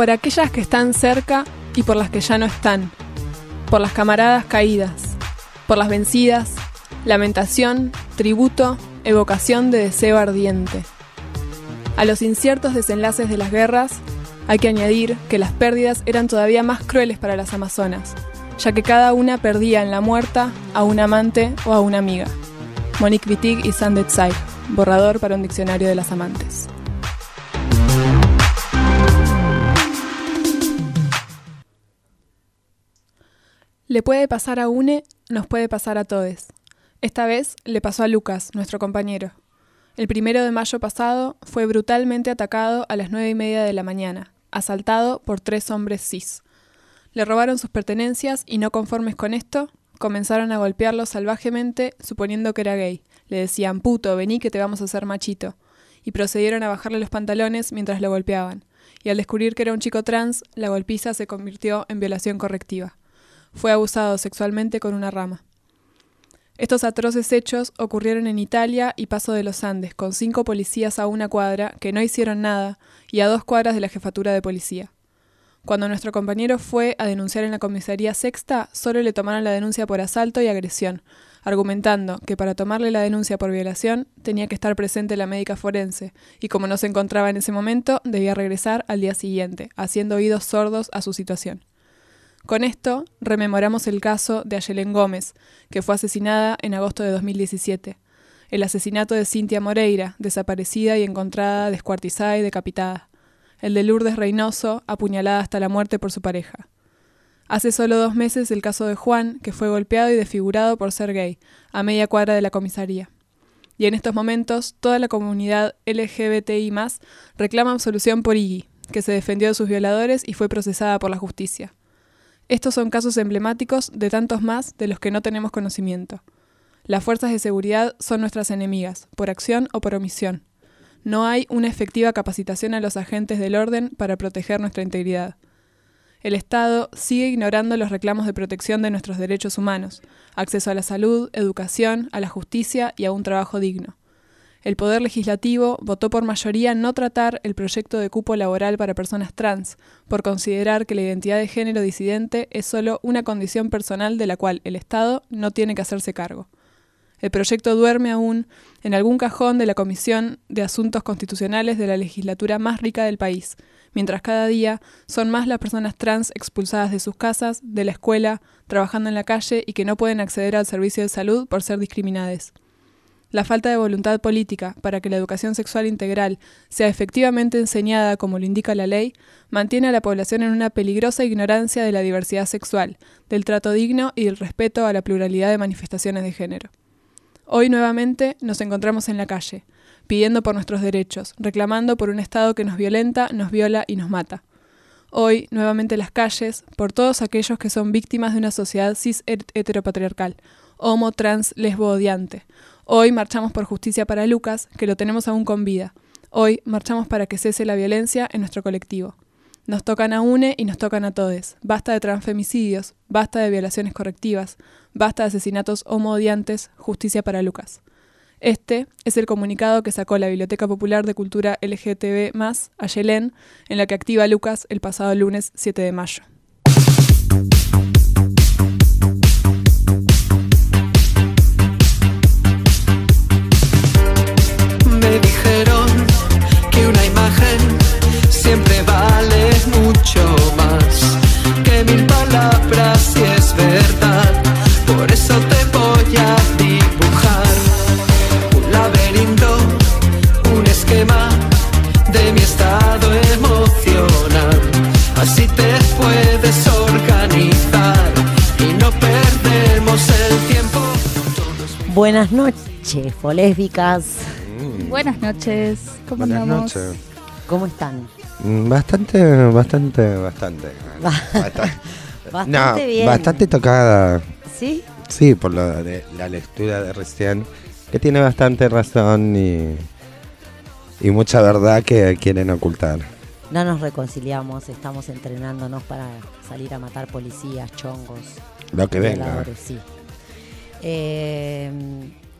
por aquellas que están cerca y por las que ya no están, por las camaradas caídas, por las vencidas, lamentación, tributo, evocación de deseo ardiente. A los inciertos desenlaces de las guerras hay que añadir que las pérdidas eran todavía más crueles para las amazonas, ya que cada una perdía en la muerta a un amante o a una amiga. Monique Wittig y Sandet Saig, borrador para un diccionario de las amantes. Le puede pasar a une, nos puede pasar a todes. Esta vez le pasó a Lucas, nuestro compañero. El primero de mayo pasado fue brutalmente atacado a las nueve y media de la mañana, asaltado por tres hombres cis. Le robaron sus pertenencias y no conformes con esto, comenzaron a golpearlo salvajemente suponiendo que era gay. Le decían, puto, vení que te vamos a hacer machito. Y procedieron a bajarle los pantalones mientras lo golpeaban. Y al descubrir que era un chico trans, la golpiza se convirtió en violación correctiva fue abusado sexualmente con una rama. Estos atroces hechos ocurrieron en Italia y Paso de los Andes, con cinco policías a una cuadra que no hicieron nada y a dos cuadras de la jefatura de policía. Cuando nuestro compañero fue a denunciar en la comisaría sexta, solo le tomaron la denuncia por asalto y agresión, argumentando que para tomarle la denuncia por violación tenía que estar presente la médica forense, y como no se encontraba en ese momento, debía regresar al día siguiente, haciendo oídos sordos a su situación. Con esto, rememoramos el caso de Ayelen Gómez, que fue asesinada en agosto de 2017. El asesinato de Cintia Moreira, desaparecida y encontrada descuartizada y decapitada. El de Lourdes Reynoso, apuñalada hasta la muerte por su pareja. Hace solo dos meses el caso de Juan, que fue golpeado y desfigurado por ser gay, a media cuadra de la comisaría. Y en estos momentos, toda la comunidad LGBTI reclama absolución por Iggy, que se defendió de sus violadores y fue procesada por la justicia. Estos son casos emblemáticos de tantos más de los que no tenemos conocimiento. Las fuerzas de seguridad son nuestras enemigas, por acción o por omisión. No hay una efectiva capacitación a los agentes del orden para proteger nuestra integridad. El Estado sigue ignorando los reclamos de protección de nuestros derechos humanos, acceso a la salud, educación, a la justicia y a un trabajo digno el Poder Legislativo votó por mayoría no tratar el proyecto de cupo laboral para personas trans, por considerar que la identidad de género disidente es solo una condición personal de la cual el Estado no tiene que hacerse cargo. El proyecto duerme aún en algún cajón de la Comisión de Asuntos Constitucionales de la legislatura más rica del país, mientras cada día son más las personas trans expulsadas de sus casas, de la escuela, trabajando en la calle y que no pueden acceder al servicio de salud por ser discriminadas. La falta de voluntad política para que la educación sexual integral sea efectivamente enseñada como lo indica la ley, mantiene a la población en una peligrosa ignorancia de la diversidad sexual, del trato digno y del respeto a la pluralidad de manifestaciones de género. Hoy nuevamente nos encontramos en la calle, pidiendo por nuestros derechos, reclamando por un Estado que nos violenta, nos viola y nos mata. Hoy, nuevamente las calles, por todos aquellos que son víctimas de una sociedad cis heteropatriarcal, homo, trans, lesbo odiante, Hoy marchamos por justicia para Lucas, que lo tenemos aún con vida. Hoy marchamos para que cese la violencia en nuestro colectivo. Nos tocan a UNE y nos tocan a todes. Basta de transfemicidios, basta de violaciones correctivas, basta de asesinatos homodiantes, justicia para Lucas. Este es el comunicado que sacó la Biblioteca Popular de Cultura LGTB, Ayelén, en la que activa Lucas el pasado lunes 7 de mayo. Buenas noches, folésbicas. Buenas noches. ¿Cómo Buenas andamos? noches. ¿Cómo están? Mm, Bastante, bastante, bastante. Bastante, Bastante no, bien. Bastante tocada. ¿Sí? Sí, por lo de la lectura de recién, que tiene bastante razón y, y mucha verdad que quieren ocultar. No nos reconciliamos, estamos entrenándonos para salir a matar policías, chongos, Lo que venga. sí. Eh,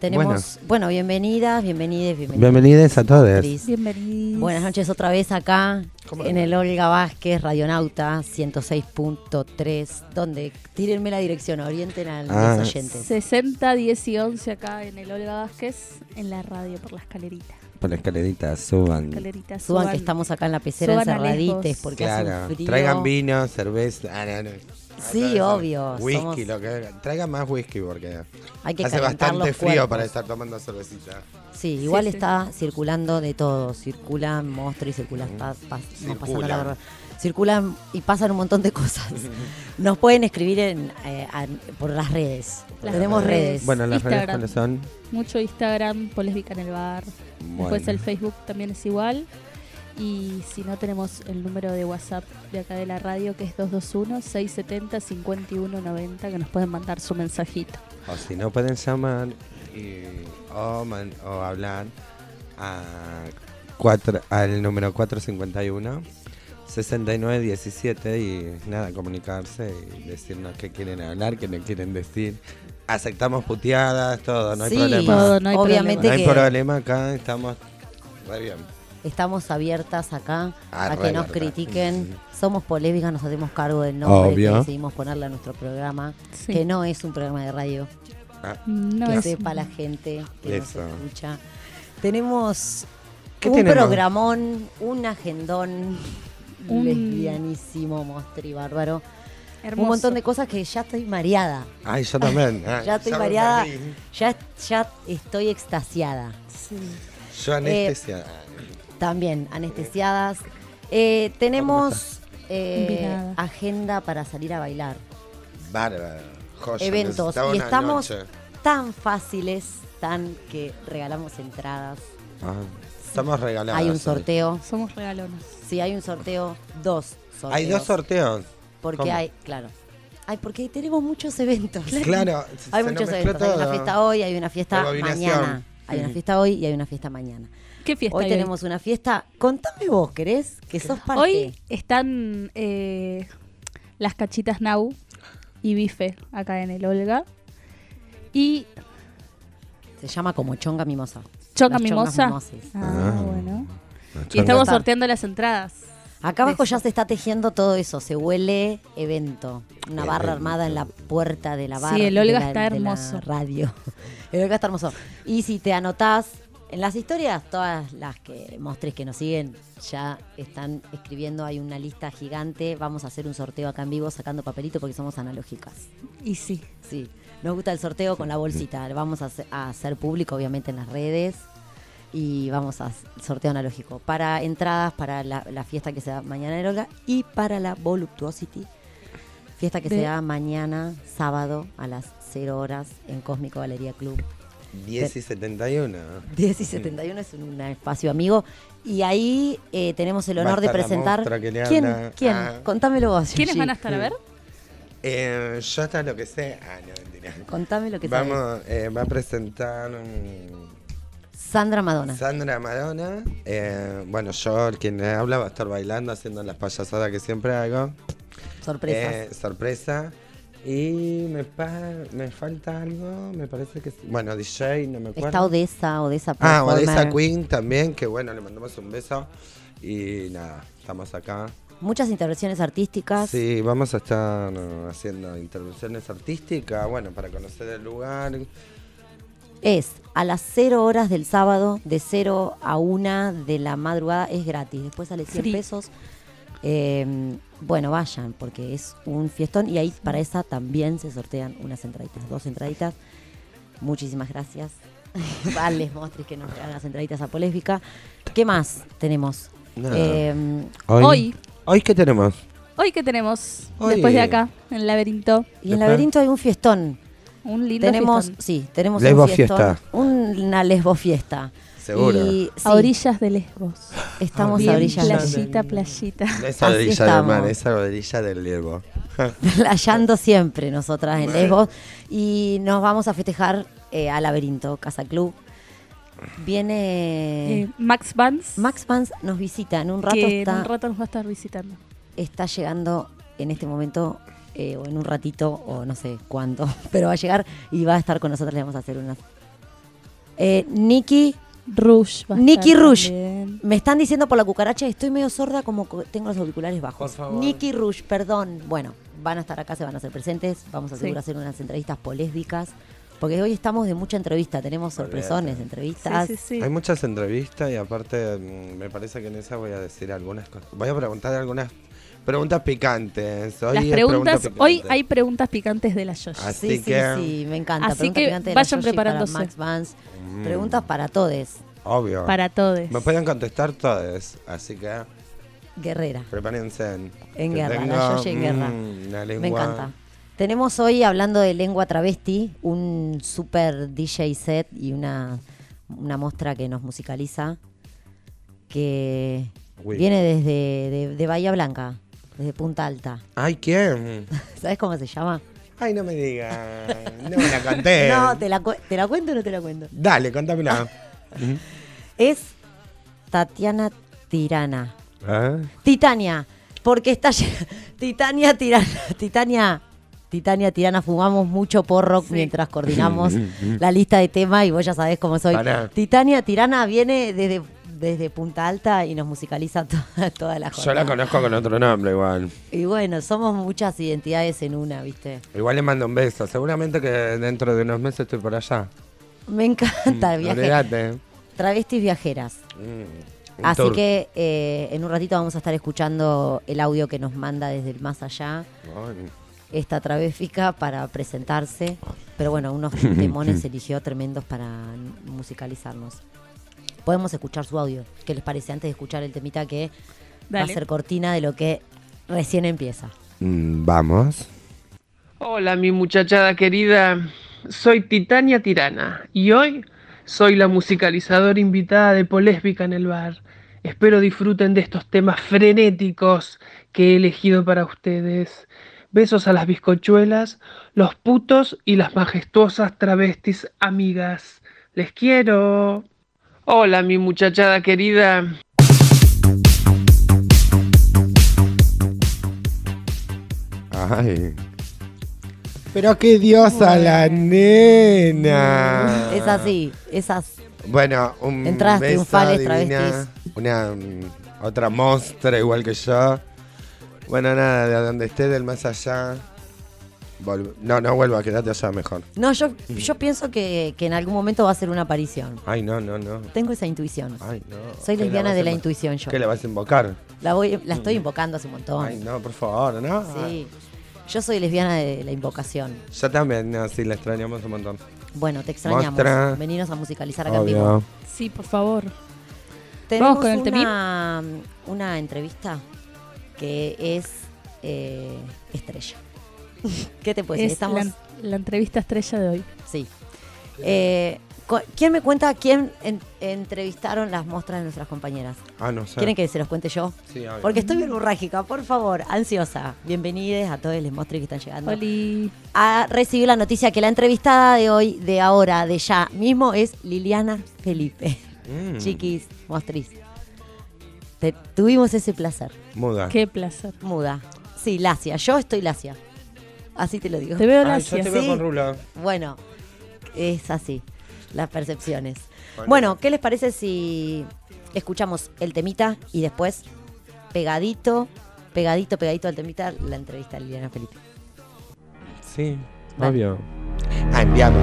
Tenemos, bueno, bienvenidas, bienvenidas, bienvenidas. Bienvenidos a todos. Bienvenidos. Buenas noches otra vez acá ¿Cómo en el Olga Vázquez, Radionauta 106.3, donde tírenme la dirección, orienten a los Ah. oyentes. 60, 10 y 11 acá en el Olga Vázquez, en la radio por la escalerita. Por la escalerita, suban. Escalerita, Suban que estamos acá en la pecera encerradites porque hace Claro, un frío. traigan vino, cerveza. ah, no, no. Sí, obvio, Whisky, somos- lo que Traigan más whisky porque Hay que hace bastante los frío para estar tomando cervecita. Sí, igual Sí, sí. está circulando de todo. Circulan monstruos y circulan. pa- pa- no, la. Circulan y pasan un montón de cosas. Nos pueden escribir en, eh, a- por las redes. Las Tenemos redes. redes. Bueno, las redes cuáles son. Mucho Instagram, Polésbica en el bar. Después el Facebook también es igual. Y si no, tenemos el número de WhatsApp de acá de la radio, que es 221-670-5190, que nos pueden mandar su mensajito. O si no pueden llamar y, o, man- o hablar a cuatro, al número 451 6917 y nada, comunicarse y decirnos qué quieren hablar, qué no quieren decir. Aceptamos puteadas, todo, no hay Sí, problema. Todo, no hay obviamente No hay que problema acá, estamos re bien. Estamos abiertas acá Ah, a que nos critiquen. Somos polémicas, nos hacemos cargo del nombre Obvio. que decidimos ponerle a nuestro programa, Sí. que no es un programa de radio. Ah, No que es- sepa la gente que Eso. nos escucha. Tenemos ¿Qué un tenemos? programón, un agendón Un- lesbianísimo, mostri, bárbaro. hermoso. Un montón de cosas que ya estoy mareada. Ay, yo también. Ah, Ya estoy mareada. Ya, ya estoy extasiada. Sí. Yo anestesia. También anestesiadas. Eh, tenemos eh, agenda para salir a bailar. Bárbaro. Joya, Eventos. Y estamos noche. tan fáciles, tan que regalamos entradas. Ah, estamos regalados. Hay un sorteo. Somos regalones. Sí, hay un sorteo, dos sorteos. Hay dos sorteos. Porque ¿Cómo? hay, claro. Ay, porque tenemos muchos eventos. Claro, Hay muchos eventos. Hay una fiesta hoy, hay una fiesta mañana. Hay una fiesta hoy y hay una fiesta mañana. ¿Qué fiesta Hoy hay tenemos una fiesta. Contame vos, ¿querés? Que sos parte. Hoy están eh, las cachitas Nau y Bife acá en el Olga. Y Se llama como Chonga Mimosa. Chonga Las Mimosa. Ah, Ah. bueno. Y estamos sorteando las entradas. Acá abajo ya se está tejiendo todo eso. Se huele evento. Una barra armada en la puerta de la Sí, barra. el de Olga la- está de la hermoso. radio. El Olga está hermoso. Y si te anotás en las historias, todas las que mostres que nos siguen ya están escribiendo. Hay una lista gigante. Vamos a hacer un sorteo acá en vivo sacando papelito porque somos analógicas. Y sí. Sí, nos gusta el sorteo con la bolsita. Lo vamos a hacer, a hacer público, obviamente, en las redes. Y vamos a sorteo analógico para entradas para la, la fiesta que se da mañana en Olga y para la Voluptuosity. Fiesta que De- se da mañana, sábado, a las 0 horas en Cósmico Galería Club. 10 y 71. 10 y 71 es un espacio amigo. Y ahí eh, tenemos el honor de presentar. monstrua que le ¿Quién? habla. ¿Quién? Ah. Contámelo vos. ¿Quiénes Gigi. van a estar a ver? Eh, yo hasta lo que sé. Ah, no, mentira. Contame lo que. Vamos, eh, va a presentar Sandra Madonna. Sandra Madonna. Eh, bueno, yo, el quien le habla, va a estar bailando, haciendo las payasadas que siempre hago. Sorpresas. Eh, sorpresa. Y me, pa- me falta algo, me parece que... sí. Bueno, DJ, no me acuerdo. Está Odessa, Odessa Ah. Odessa Queen también, que bueno, le mandamos un beso. Y nada, estamos acá. Muchas intervenciones artísticas. Sí, vamos a estar haciendo intervenciones artísticas, bueno, para conocer el lugar. Es a las 0 horas del sábado, de 0 a 1 de la madrugada, es gratis. Después sale 100 Free. pesos. Eh, bueno, vayan, porque es un fiestón y ahí para esa también se sortean unas entraditas, dos entraditas. Muchísimas gracias. Vale, Mostris, que nos regalan las entraditas a Poléfica. ¿Qué más tenemos? Eh, Hoy. ¿Hoy qué tenemos? Hoy que tenemos, Hoy. después de acá, en el laberinto, y en Después- Laberinto hay un fiestón. un lindo Tenemos, fiestón. sí, tenemos Lesbo un fiestón, fiesta. una lesbo fiesta. Seguro. Y, A orillas de Lesbos. estamos Bien a orillas de playita, playita. Esa Así orilla del mar, estamos. esa orilla del Lievo. playando siempre nosotras en Lesbos y nos vamos a festejar eh, a Laberinto, Casa Club. Viene Eh, Max Vance, Max Vance nos visita en un rato que está, en un rato nos va a estar visitando. está llegando en este momento eh, o en un ratito o no sé cuánto, pero va a llegar y va a estar con nosotros, le vamos a hacer unas Eh, Nikki, Rush. Nicky Rush. también. me están diciendo por la cucaracha, estoy medio sorda como co- tengo los auriculares bajos. Por favor. Nikki Rush, perdón. Bueno, van a estar acá, se van a hacer presentes. Vamos a Sí. hacer unas entrevistas polésbicas. Porque hoy estamos de mucha entrevista, tenemos sorpresones, de entrevistas. Sí, sí, sí. Hay muchas entrevistas y aparte mm, me parece que en esa voy a decir algunas cosas. Voy a preguntar algunas preguntas picantes. Hoy Las es preguntas, pregunta hoy picante. hay preguntas picantes de la Yoshi. Así Sí, sí, que- sí, me encanta. Así Pregunta que de la vayan para preparándose. Max Vance. Mm, Preguntas para todes. Obvio. Para todos. Me pueden contestar todas, así que Guerrera. prepárense. En que guerra, la tengo, Yoshi en guerra. mm, una Me lengua- encanta. Tenemos hoy, hablando de lengua travesti, un super DJ set y una, una muestra que nos musicaliza, que viene desde de, de Bahía Blanca, desde Punta Alta. Ay, ¿quién? ¿Sabes cómo se llama? Ay, no me digas. No me la conté. No, ¿te la, cu- ¿te la cuento o no te la cuento? Dale, contámela. Es Tatiana Tirana. ¿Ah? Titania, porque está Titania Tirana, Titania, Titania Tirana, fumamos mucho porro mientras coordinamos la lista de temas y vos ya sabés cómo soy. Titania Tirana viene desde, desde Punta Alta y nos musicaliza toda, toda la Yo jornada. la conozco con otro nombre igual. Y bueno, somos muchas identidades en una, ¿viste? Igual le mando un beso. Seguramente que dentro de unos meses estoy por allá. Me encanta el viaje. Olvídate. Travestis viajeras. Mm, Así tour. que eh, en un ratito vamos a estar escuchando el audio que nos manda desde el más allá. Ay, esta travéstica para presentarse. Pero bueno, unos demones eligió tremendos para musicalizarnos. Podemos escuchar su audio. ¿Qué les parece? Antes de escuchar el temita que va a ser cortina de lo que recién empieza. mm, Vamos. Hola mi muchachada querida, soy Titania Tirana y hoy soy la musicalizadora invitada de Polésbica en el bar. Espero disfruten de estos temas frenéticos que he elegido para ustedes. Besos a las bizcochuelas, los putos y las majestuosas travestis amigas. Les quiero. Hola mi muchachada querida, Ay. Pero qué diosa la nena. Es así, esas. Bueno, un Entradas beso triunfales, divina, travestis. Una mm, otra monstruo igual que yo. Bueno, nada, de donde esté del más allá. No, no vuelva, quédate allá mejor. No, yo, yo pienso que, que en algún momento va a ser una aparición. Ay, no, no, no. Tengo esa intuición. Ay, no. Soy ¿Qué lesbiana de la intuición yo. ¿Qué le vas a invocar? La, voy, la estoy invocando hace un montón. Ay, no, por favor, ¿no? Sí. Yo soy lesbiana de la invocación. Yo también, no, sí, la extrañamos un montón. Bueno, te extrañamos. Mostra. Veninos a musicalizar acá en. Sí, por favor. Tenemos Vamos con el una, una entrevista que es eh, estrella. ¿Qué te puedo decir? es Estamos, la, la entrevista estrella de hoy. sí. Eh, ¿Quién me cuenta quién en- entrevistaron las muestras de nuestras compañeras? Ah, no sé. ¿Quieren que se los cuente yo? Sí, obvio. Porque estoy bien urrágica, por favor, ansiosa. Bienvenidos a todos los monstruos que están llegando. Oli. A recibir la noticia que la entrevistada de hoy, de ahora, de ya mismo, es Liliana Felipe. Mm, Chiquis, mostris. Te- tuvimos ese placer. Muda. Qué placer. Muda. Sí, lacia. Yo estoy lacia. Así te lo digo. Te veo Ay, lacia. yo te veo Sí. con rulo. Bueno, es así. Las percepciones. Bueno. Bueno, ¿qué les parece si escuchamos el temita y después, pegadito, pegadito, pegadito al temita, la entrevista a Liliana Felipe? Sí, Vale. obvio. Andiamo.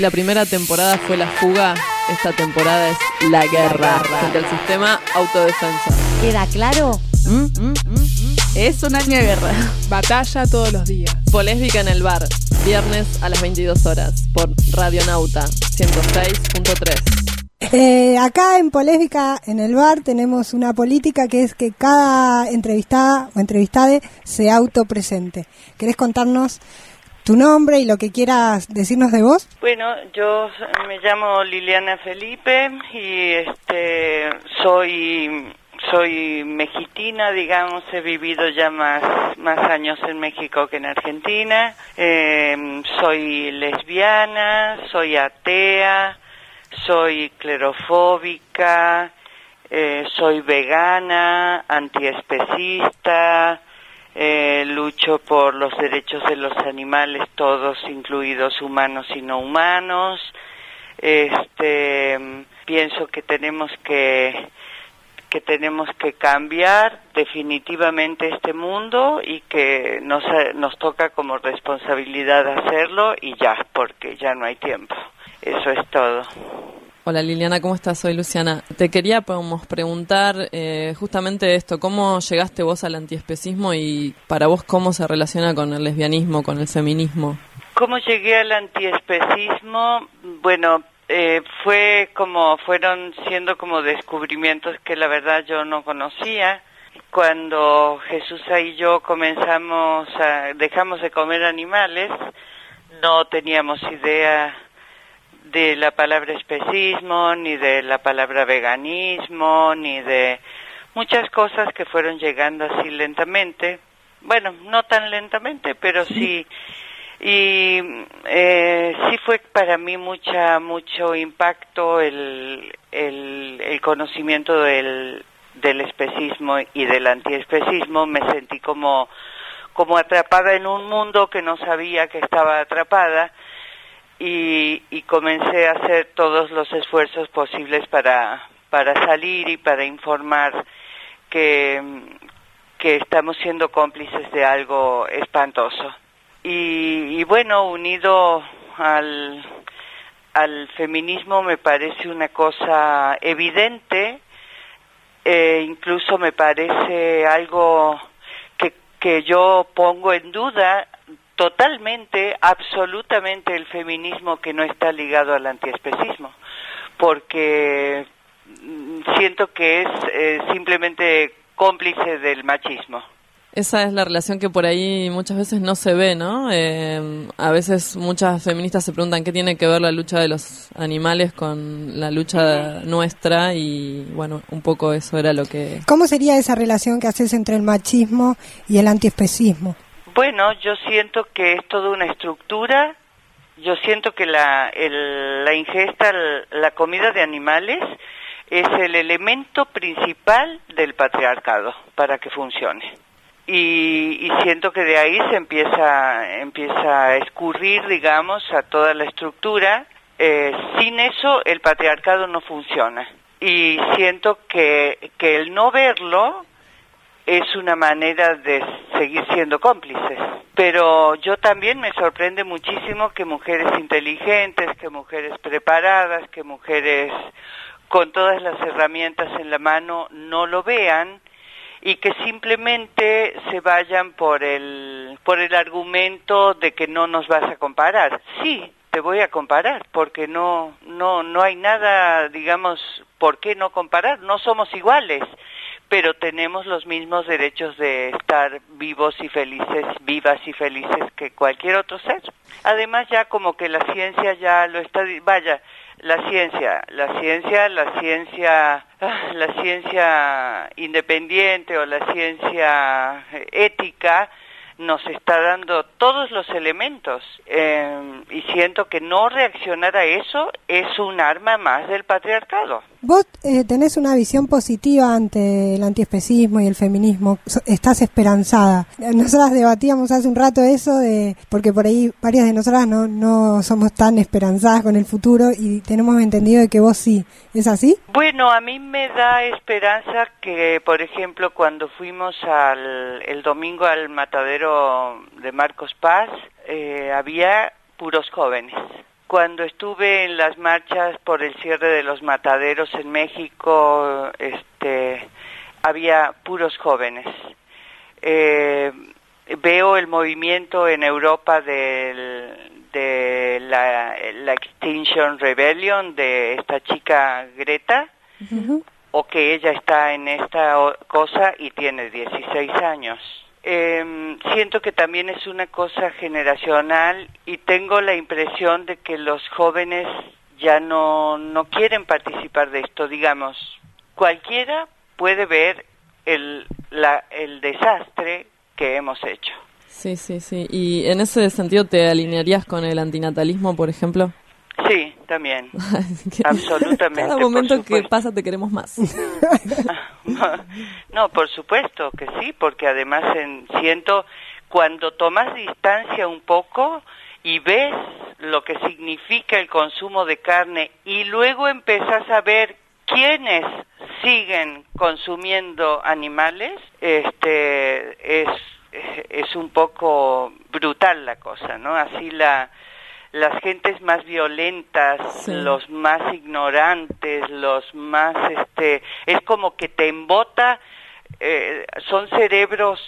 Si la primera temporada fue la fuga, esta temporada es la guerra frente al sistema autodefensa. ¿Queda claro? ¿Mm? ¿Mm? ¿Mm? ¿Mm? Es un año de guerra. Batalla todos los días. Polésbica en el bar, viernes a las 22 horas, por Radionauta 106.3. Eh, acá en Polésbica, en el bar, tenemos una política que es que cada entrevistada o entrevistade se autopresente. ¿Querés contarnos tu nombre y lo que quieras decirnos de vos? Bueno, yo me llamo Liliana Felipe y este soy soy mexitina, digamos, he vivido ya más más años en México que en Argentina. Eh, soy lesbiana, soy atea, soy clerofóbica, eh, soy vegana, antiespecista, eh, lucho por los derechos de los animales, todos incluidos humanos y no humanos. Este, pienso que tenemos que que tenemos que cambiar definitivamente este mundo y que nos, nos toca como responsabilidad hacerlo y ya, porque ya no hay tiempo. Eso es todo. Hola Liliana, ¿cómo estás? Soy Luciana. Te quería podemos preguntar eh, justamente esto, ¿cómo llegaste vos al antiespecismo y para vos cómo se relaciona con el lesbianismo, con el feminismo? ¿Cómo llegué al antiespecismo? Bueno, eh, fue como, fueron siendo como descubrimientos que la verdad yo no conocía. Cuando Jesús y yo comenzamos a, dejamos de comer animales, no teníamos idea de la palabra especismo, ni de la palabra veganismo, ni de muchas cosas que fueron llegando así lentamente. Bueno, no tan lentamente, pero sí. Y eh, sí fue para mí mucha mucho impacto el, el, el conocimiento del, del especismo y del antiespecismo. Me sentí como, como atrapada en un mundo que no sabía que estaba atrapada y, comencé a hacer todos los esfuerzos posibles para, para salir y para informar que, que estamos siendo cómplices de algo espantoso. Y, y bueno, unido al, al feminismo me parece una cosa evidente, eh, incluso me parece algo que, que yo pongo en duda totalmente, absolutamente el feminismo que no está ligado al antiespecismo, porque mm, siento que es eh, simplemente cómplice del machismo. Esa es la relación que por ahí muchas veces no se ve, ¿no? Eh, a veces muchas feministas se preguntan qué tiene que ver la lucha de los animales con la lucha nuestra y bueno, un poco eso era lo que... ¿Cómo sería esa relación que haces entre el machismo y el antiespecismo? Bueno, yo siento que es toda una estructura. Yo siento que la, el, la ingesta, la comida de animales es el elemento principal del patriarcado para que funcione. Y, siento que de ahí se empieza, empieza a escurrir, digamos, a toda la estructura. Eh, sin eso el patriarcado no funciona. Y siento que, que el no verlo es una manera de seguir siendo cómplices. Pero yo también me sorprende muchísimo que mujeres inteligentes, que mujeres preparadas, que mujeres con todas las herramientas en la mano no lo vean y que simplemente se vayan por el por el argumento de que no nos vas a comparar. Sí, te voy a comparar porque no no no hay nada, digamos, por qué no comparar, no somos iguales pero tenemos los mismos derechos de estar vivos y felices, vivas y felices que cualquier otro ser. Además ya como que la ciencia ya lo está, vaya, la ciencia, la ciencia, la ciencia, la ciencia independiente o la ciencia ética nos está dando todos los elementos eh, y siento que no reaccionar a eso es un arma más del patriarcado. Vos eh, tenés una visión positiva ante el antiespecismo y el feminismo, estás esperanzada. Nosotras debatíamos hace un rato eso de porque por ahí varias de nosotras no, no somos tan esperanzadas con el futuro y tenemos entendido de que vos sí. ¿Es así? Bueno, a mí me da esperanza que, por ejemplo, cuando fuimos al, el domingo al matadero de Marcos Paz, eh, había puros jóvenes cuando estuve en las marchas por el cierre de los mataderos en México, este, había puros jóvenes. Eh, veo el movimiento en Europa del, de la, la Extinction Rebellion de esta chica Greta, o que ella está en esta cosa y tiene 16 años. Eh, siento que también es una cosa generacional y tengo la impresión de que los jóvenes ya no, no quieren participar de esto, digamos. Cualquiera puede ver el, la, el desastre que hemos hecho. Sí, sí, sí. ¿Y en ese sentido te alinearías con el antinatalismo, por ejemplo? Sí, también. Absolutamente. Cada momento que pasa te queremos más. No, por supuesto que sí, porque además en- siento cuando tomas distancia un poco y ves lo que significa el consumo de carne y luego empezás a ver quiénes siguen consumiendo animales, este es es un poco brutal la cosa, ¿no? Así la las gentes más violentas, Sí. los más ignorantes, los más, este, es como que te embota, eh, son cerebros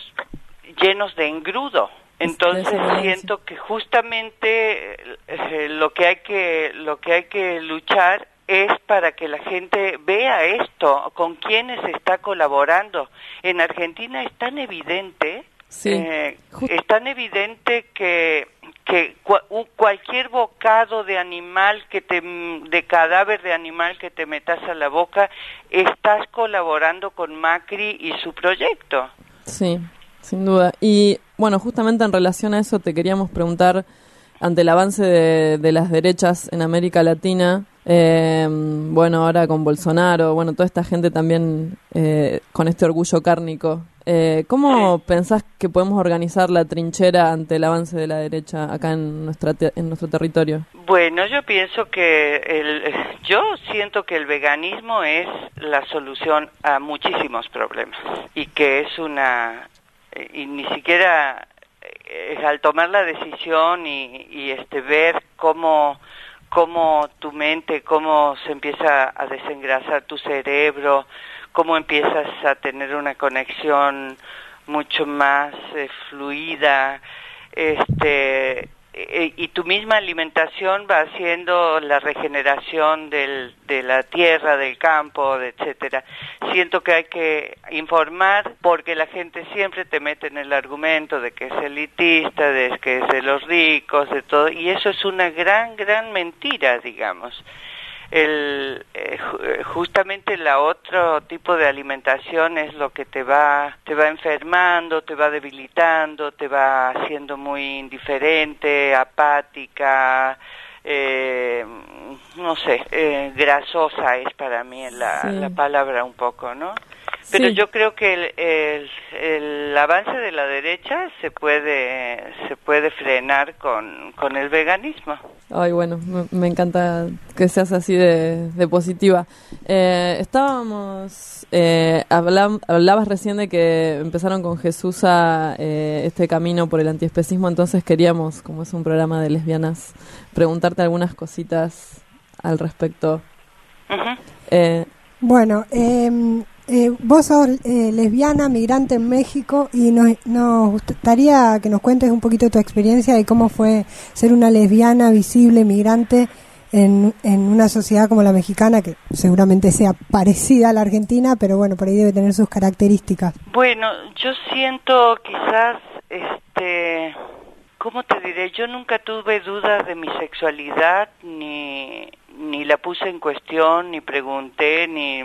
llenos de engrudo. Entonces siento que justamente eh, lo que hay que lo que hay que luchar es para que la gente vea esto, con quiénes está colaborando. En Argentina es tan evidente Sí. eh, es tan evidente que que cualquier bocado de animal que te de cadáver de animal que te metas a la boca estás colaborando con Macri y su proyecto. Sí, sin duda. Y bueno, justamente en relación a eso te queríamos preguntar, ante el avance de, de las derechas en América Latina, eh, bueno, ahora con Bolsonaro, bueno, toda esta gente también eh, con este orgullo cárnico, eh, ¿cómo pensás que podemos organizar la trinchera ante el avance de la derecha acá en, nuestra te- en nuestro territorio? Bueno, yo pienso que el, yo siento que el veganismo es la solución a muchísimos problemas y que es una y ni siquiera eh, al tomar la decisión y, y este ver cómo cómo tu mente cómo se empieza a desengrasar tu cerebro cómo empiezas a tener una conexión mucho más eh, fluida este e- y tu misma alimentación va haciendo la regeneración del, de la tierra, del campo, de etcétera. Siento que hay que informar porque la gente siempre te mete en el argumento de que es elitista, de que es de los ricos, de todo, y eso es una gran, gran mentira, digamos el eh, eh, justamente la otro tipo de alimentación es lo que te va te va enfermando te va debilitando te va haciendo muy indiferente apática eh, no sé eh, grasosa es para mí la, Sí. la palabra un poco no pero Sí. yo creo que el, el, el avance de la derecha se puede se puede frenar con, con el veganismo Ay, bueno, me, me encanta que seas así de, de positiva. Eh, estábamos, eh, hablam- hablabas recién de que empezaron con Jesús a eh, este camino por el antiespecismo, entonces queríamos, como es un programa de lesbianas, preguntarte algunas cositas al respecto. Eh, Bueno, eh, eh, vos sos eh, lesbiana, migrante en México y nos, nos gustaría que nos cuentes un poquito tu experiencia de cómo fue ser una lesbiana visible, migrante en, en una sociedad como la mexicana, que seguramente sea parecida a la argentina, pero bueno, por ahí debe tener sus características. Bueno, yo siento quizás, este, ¿cómo te diré? Yo nunca tuve dudas de mi sexualidad, ni, ni la puse en cuestión, ni pregunté, ni,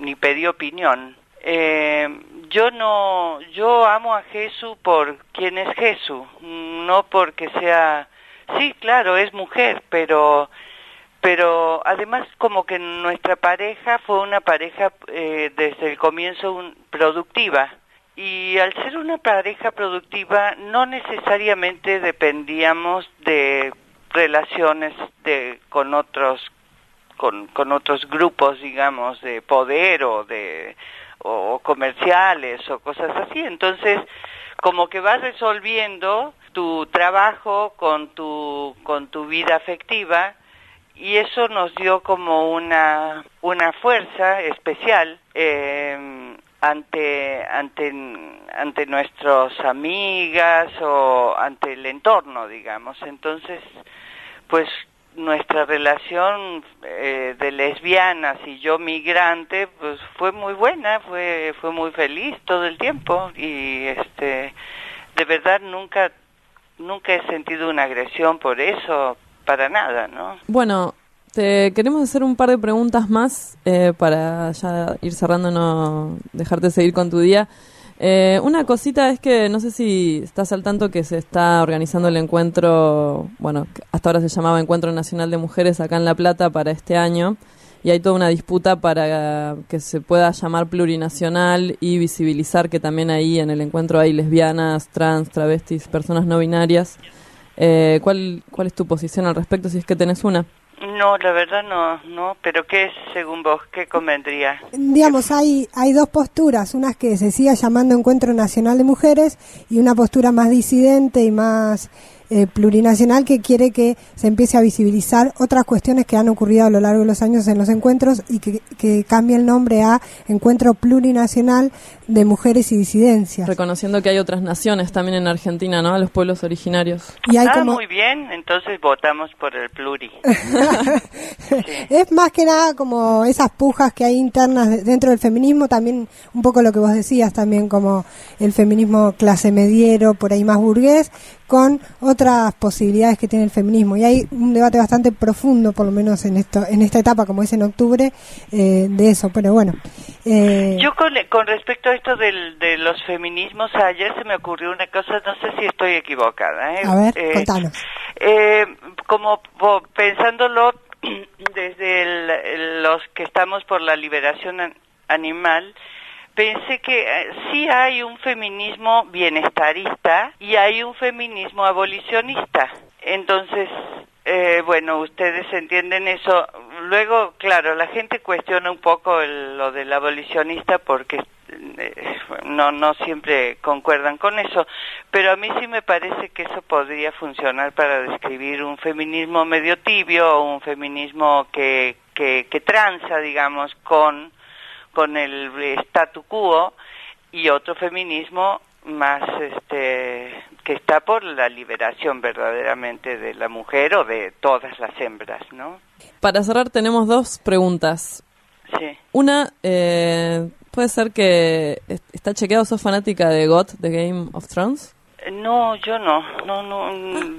ni pedí opinión. Eh, yo no, yo amo a Jesús por quien es Jesús, no porque sea, sí, claro, es mujer, pero pero además como que nuestra pareja fue una pareja eh, desde el comienzo un- productiva y al ser una pareja productiva no necesariamente dependíamos de relaciones de con otros con, con otros grupos digamos de poder o de o comerciales o cosas así. Entonces como que vas resolviendo tu trabajo con tu con tu vida afectiva y eso nos dio como una una fuerza especial eh, ante ante ante nuestras amigas o ante el entorno digamos. Entonces pues nuestra relación eh, de lesbianas y yo migrante pues fue muy buena fue fue muy feliz todo el tiempo y este de verdad nunca nunca he sentido una agresión por eso para nada no Bueno, te queremos hacer un par de preguntas más eh, para ya ir cerrando, no dejarte seguir con tu día. Eh, una cosita es que no sé si estás al tanto que se está organizando el encuentro, bueno, hasta ahora se llamaba Encuentro Nacional de Mujeres acá en La Plata para este año, y hay toda una disputa para que se pueda llamar plurinacional y visibilizar que también ahí en el encuentro hay lesbianas, trans, travestis, personas no binarias. Eh, ¿cuál, ¿Cuál es tu posición al respecto si es que tenés una? No la verdad no no pero qué es según vos qué convendría Digamos, hay, hay dos posturas, una es que se siga llamando Encuentro Nacional de Mujeres y una postura más disidente y más eh, plurinacional que quiere que se empiece a visibilizar otras cuestiones que han ocurrido a lo largo de los años en los encuentros y que, que cambie el nombre a Encuentro Plurinacional de Mujeres y Disidencias. Reconociendo que hay otras naciones también en Argentina, ¿no? A los pueblos originarios. Y hay ah como, muy bien entonces votamos por el pluri es más que nada como esas pujas que hay internas de- dentro del feminismo, también un poco lo que vos decías, también como el feminismo clase mediero, por ahí más burgués, con otras posibilidades que tiene el feminismo. Y hay un debate bastante profundo, por lo menos en esto, en esta etapa, como es en octubre, eh, de eso. Pero bueno, eh, Yo con, con respecto a esto del, de los feminismos, ayer se me ocurrió una cosa, no sé si estoy equivocada. ¿eh? a ver, Eh, contanos. eh, como pensándolo desde el- los que estamos por la liberación an- animal, pensé que eh, sí hay un feminismo bienestarista y hay un feminismo abolicionista. Entonces, eh, bueno, ustedes entienden eso. Luego, claro, la gente cuestiona un poco el- lo del abolicionista porque no no siempre concuerdan con eso, pero a mí sí me parece que eso podría funcionar para describir un feminismo medio tibio o un feminismo que que, que tranza, digamos, con con el statu quo y otro feminismo más este que está por la liberación verdaderamente de la mujer o de todas las hembras, ¿no? Para cerrar tenemos dos preguntas. Sí. Una, eh, puede ser que est- está chequeado, sos fanática de GOT, de Game of Thrones. No, yo no, no, no,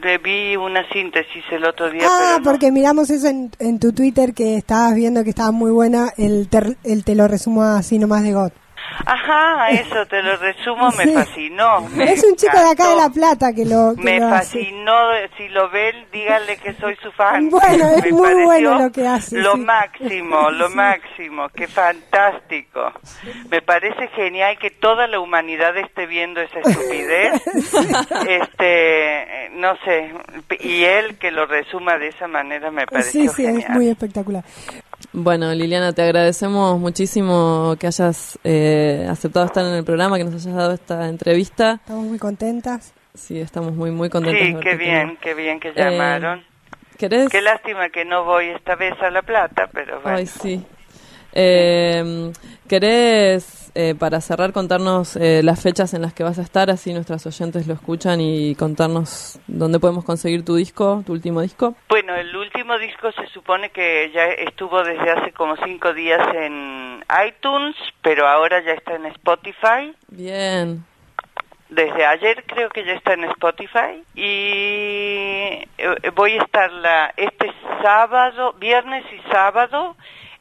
le vi una síntesis el otro día, Ah, pero no. porque miramos eso en, en tu Twitter que estabas viendo que estaba muy buena, el, ter- el te lo resumo así nomás de God. Ajá, eso te lo resumo, me Sí. fascinó. me Es un chico de acá de La. Plata que lo, que Me lo hace. fascinó, si lo ven, díganle que soy su fan. Bueno, es muy bueno lo que hace, Lo sí. máximo, lo Sí. máximo, qué fantástico. Me parece genial que toda la humanidad esté viendo esa estupidez. Este, no sé, y él que lo resuma de esa manera me pareció Sí, sí, genial. es muy espectacular. Bueno, Liliana, te agradecemos muchísimo que hayas eh, aceptado estar en el programa, que nos hayas dado esta entrevista. Estamos muy contentas. Sí, estamos muy, muy contentos. de Sí, qué bien, qué bien que Eh, llamaron. ¿Querés? Qué lástima que no voy esta vez a La Plata, pero bueno. Ay, sí. Eh, ¿Querés, eh, para cerrar, contarnos eh, las fechas en las que vas a estar, así nuestras oyentes lo escuchan y contarnos dónde podemos conseguir tu disco, tu último disco? Bueno, el último disco se supone que ya estuvo desde hace como cinco días en iTunes, pero ahora ya está en Spotify. Bien. Desde ayer creo que ya está en Spotify y eh, voy a estar la, este sábado, viernes y sábado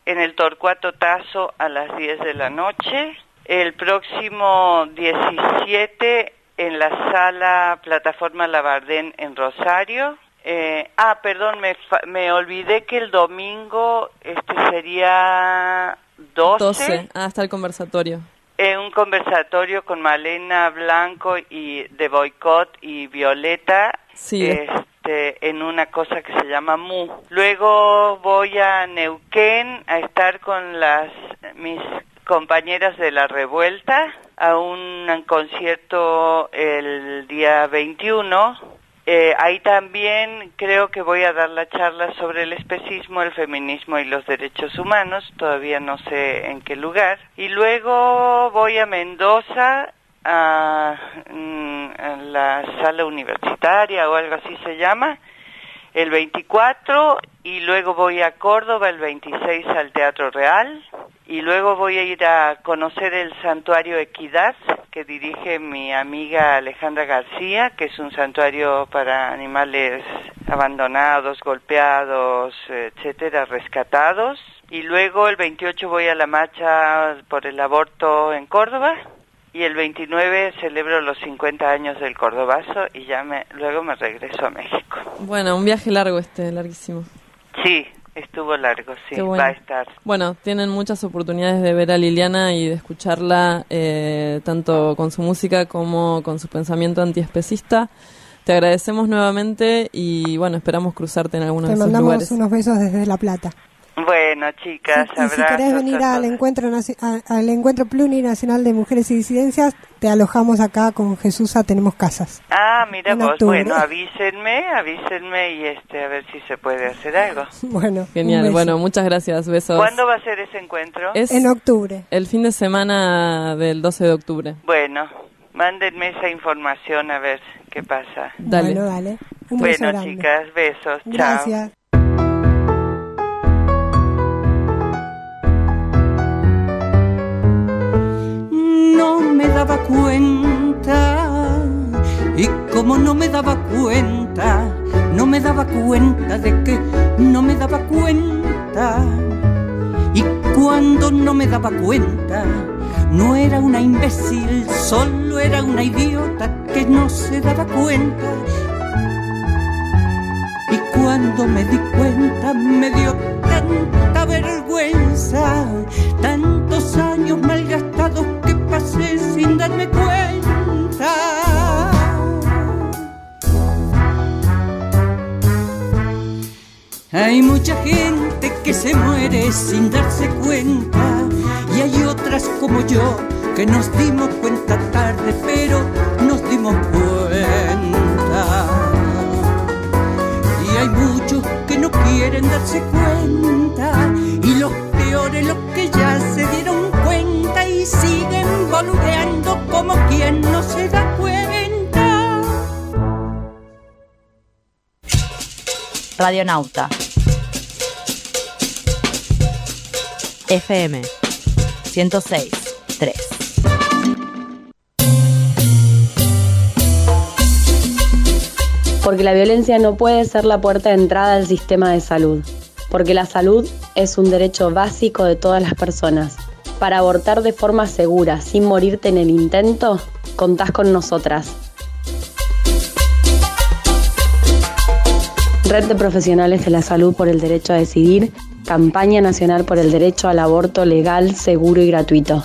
en el Torcuato Tazo a las 10 de la noche. El próximo 17 en la sala Plataforma Labardén en Rosario. Eh, ah, perdón, me, me olvidé que el domingo este sería 12. 12. Ah, está el conversatorio. Eh, un conversatorio con Malena Blanco y de Boicot y Violeta Sí. este, en una cosa que se llama MU. Luego voy a Neuquén a estar con las mis compañeras de la revuelta a un concierto el día 21. Eh, ahí también creo que voy a dar la charla sobre el especismo, el feminismo y los derechos humanos, todavía no sé en qué lugar. Y luego voy a Mendoza a, mm, la sala universitaria o algo así se llama, el 24 y luego voy a Córdoba el 26 al Teatro Real y luego voy a ir a conocer el santuario Equidad que dirige mi amiga Alejandra García, que es un santuario para animales abandonados, golpeados, etcétera, rescatados. Y luego el 28 voy a la marcha por el aborto en Córdoba y el 29 celebro los 50 años del Cordobazo y ya me luego me regreso a México. Bueno, un viaje largo este, larguísimo. Sí, estuvo largo, sí, Qué bueno. va a estar. Bueno, tienen muchas oportunidades de ver a Liliana y de escucharla eh, tanto con su música como con su pensamiento antiespecista. Te agradecemos nuevamente y bueno, esperamos cruzarte en algunos Te de esos mandamos lugares. unos besos desde La Plata. Bueno, chicas, y si abrazos querés venir al encuentro, al encuentro plurinacional de mujeres y disidencias, te alojamos acá con Jesús Tenemos Casas. Ah, mira en vos, octubre. bueno, avísenme, avísenme y este a ver si se puede hacer algo. Bueno, Genial, bueno, muchas gracias, besos. ¿Cuándo va a ser ese encuentro? Es En octubre. el fin de semana del 12 de octubre. Bueno, mándenme esa información a ver qué pasa. Dale. Bueno, dale. Un Bueno, chicas, besos. Chao. Gracias. No me daba cuenta. Y como no me daba cuenta, no me daba cuenta de que no me daba cuenta. Y cuando no me daba cuenta no era una imbécil, solo era una idiota que no se daba cuenta. Y cuando me di cuenta me dio tanta vergüenza, tantos años malgastados sin darme cuenta. Hay mucha gente que se muere sin darse cuenta y hay otras como yo que nos dimos cuenta tarde, pero nos dimos cuenta. Y hay muchos que no quieren darse cuenta y los peores los que siguen boludeando como quien no se da cuenta. Radionauta. FM 106 3. Porque la violencia no puede ser la puerta de entrada al sistema de salud. Porque la salud es un derecho básico de todas las personas. Para abortar de forma segura, sin morirte en el intento, contás con nosotras. Red de Profesionales de la Salud por el Derecho a Decidir, Campaña Nacional por el Derecho al Aborto Legal, Seguro y Gratuito.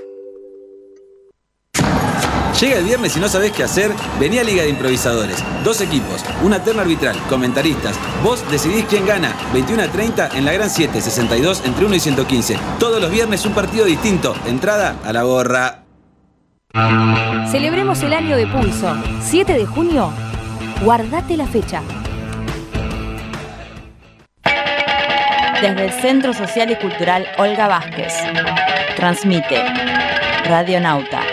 Llega el viernes y no sabés qué hacer, vení a Liga de Improvisadores. Dos equipos, una terna arbitral, comentaristas. Vos decidís quién gana. 21 a 30 en la Gran 7, 62 entre 1 y 115. Todos los viernes un partido distinto. Entrada a la gorra. Celebremos el año de Pulso. 7 de junio. Guardate la fecha. Desde el Centro Social y Cultural Olga Vázquez. Transmite Radionauta.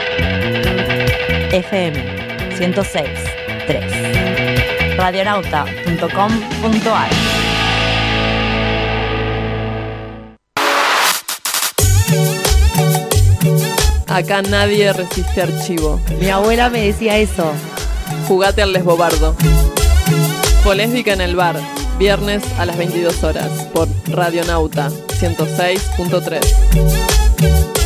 FM 106 3. Radionauta.com.ar Acá nadie resiste archivo. Mi abuela me decía eso. Jugate al lesbobardo. Polésbica en el bar. Viernes a las 22 horas por Radionauta 106.3.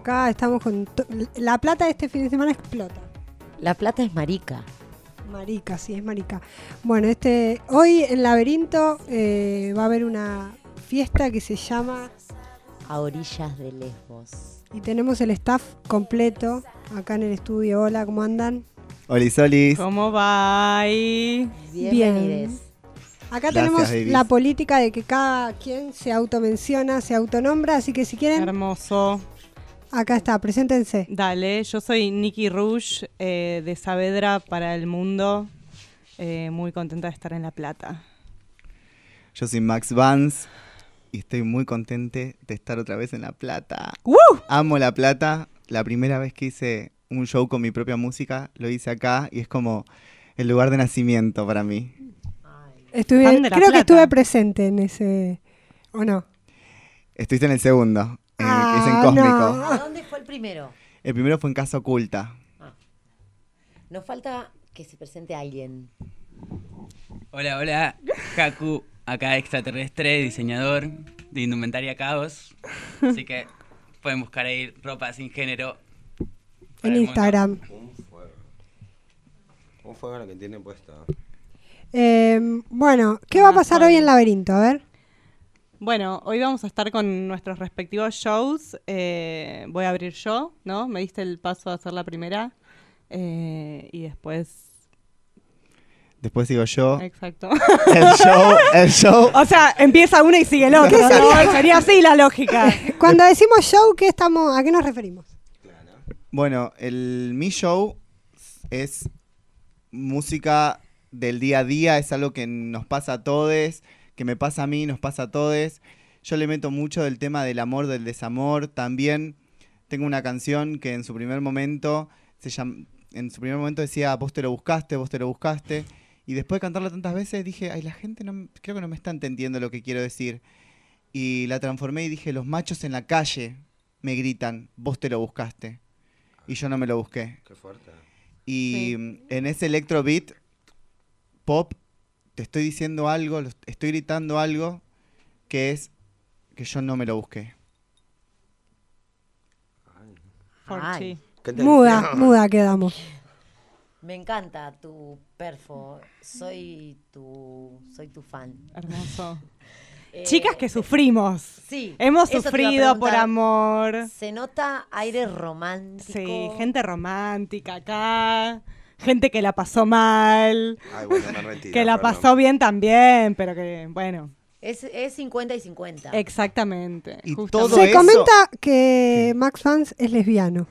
acá estamos con... La plata de este fin de semana explota. La plata es marica. Marica, sí, es marica. Bueno, este hoy en Laberinto eh, va a haber una fiesta que se llama A orillas de Lesbos. y tenemos el staff completo acá en el estudio. Hola, ¿cómo andan? Oli Solis. ¿Cómo va? Bien. Acá Gracias, tenemos Davis. la política de que cada quien se automenciona, se autonombra, así que si quieren... Hermoso. Acá está, preséntense. Dale, yo soy Nikki Rouge eh, de Saavedra para el mundo. Eh, muy contenta de estar en La Plata. Yo soy Max Vance y estoy muy contente de estar otra vez en La Plata. Amo La Plata. La primera vez que hice un show con mi propia música lo hice acá y es como el lugar de nacimiento para mí. Estuve, creo que estuve presente en ese... ¿O no? Estuviste en el segundo, en el que es en Ah, Cósmico. no. ¿A dónde fue el primero? El primero fue en Casa Oculta. Nos falta que se presente alguien. Hola, hola, Haku, acá extraterrestre, diseñador de indumentaria caos. Así que pueden buscar ahí ropa sin género. En Instagram. Un fuego lo que tiene puesto. Eh, bueno, ¿qué va a pasar hoy en Laberinto? A ver. Bueno, hoy vamos a estar con nuestros respectivos shows. Eh, voy a abrir yo, ¿no? Me diste el paso a hacer la primera. Eh, y después. Después digo yo. Exacto. El show, el show. O sea, empieza uno y sigue el otro. ¿Qué sería? ¿no? Sería así la lógica. Cuando decimos show, ¿qué estamos, ¿a qué nos referimos? Bueno, el mi show es música del día a día, es algo que nos pasa a todos, que me pasa a mí, nos pasa a todos. Yo le meto mucho del tema del amor, del desamor. También tengo una canción que en su primer momento se llama, en su primer momento decía vos te lo buscaste, vos te lo buscaste. Y después de cantarla tantas veces dije, ay, la gente no, creo que no me está entendiendo lo que quiero decir. Y la transformé y dije, los machos en la calle me gritan, vos te lo buscaste. Y yo no me lo busqué. Qué fuerte. Y en ese electro beat pop te estoy diciendo algo, estoy gritando algo que es que yo no me lo busqué. Forchi. Muda, muda quedamos. Me encanta tu perfo. Soy tu, soy tu fan. Hermoso. Eh, Chicas que sufrimos. Sí. Hemos sufrido por amor. Se nota aire romántico. Sí, gente romántica acá. Gente que la pasó mal. Ay, bueno, no, mentira, que la perdón. pasó bien también, pero que, bueno. Es, es 50 y 50. Exactamente. Y todo Se eso- comenta que Max Fans es lesbiano.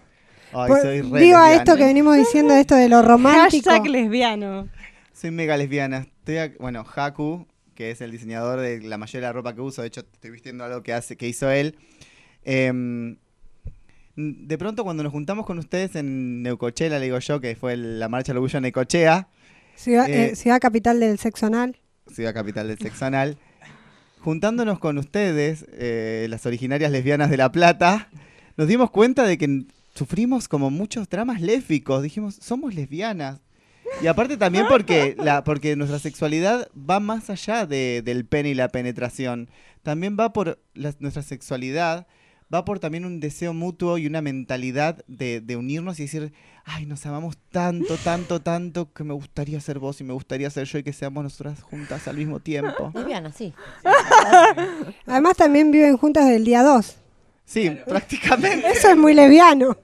Ay, Por- soy re digo a esto que venimos diciendo, esto de lo romántico. Hashtag lesbiano. Soy mega lesbiana. Estoy ac- bueno, Haku, que es el diseñador de la mayoría de la ropa que uso, de hecho estoy vistiendo algo que hace, que hizo él. Em, de pronto cuando nos juntamos con ustedes en Neucochea, le digo yo, que fue la marcha del orgullo en Necochea, Ciudad, Eh, eh, ciudad capital del sexo anal. ciudad capital del sexo anal, juntándonos con ustedes, eh, las originarias lesbianas de La Plata, nos dimos cuenta de que sufrimos como muchos dramas lésbicos. Dijimos, somos lesbianas. Y aparte también porque, la, porque nuestra sexualidad va más allá de- del pene y la penetración. También va por la- nuestra sexualidad, va por también un deseo mutuo y una mentalidad de, de unirnos y decir, ay, nos amamos tanto, tanto, tanto, que me gustaría ser vos y me gustaría ser yo y que seamos nosotras juntas al mismo tiempo. Lesbiana, sí. Además también viven juntas del día 2. Sí, prácticamente. Eso es muy lesbiano.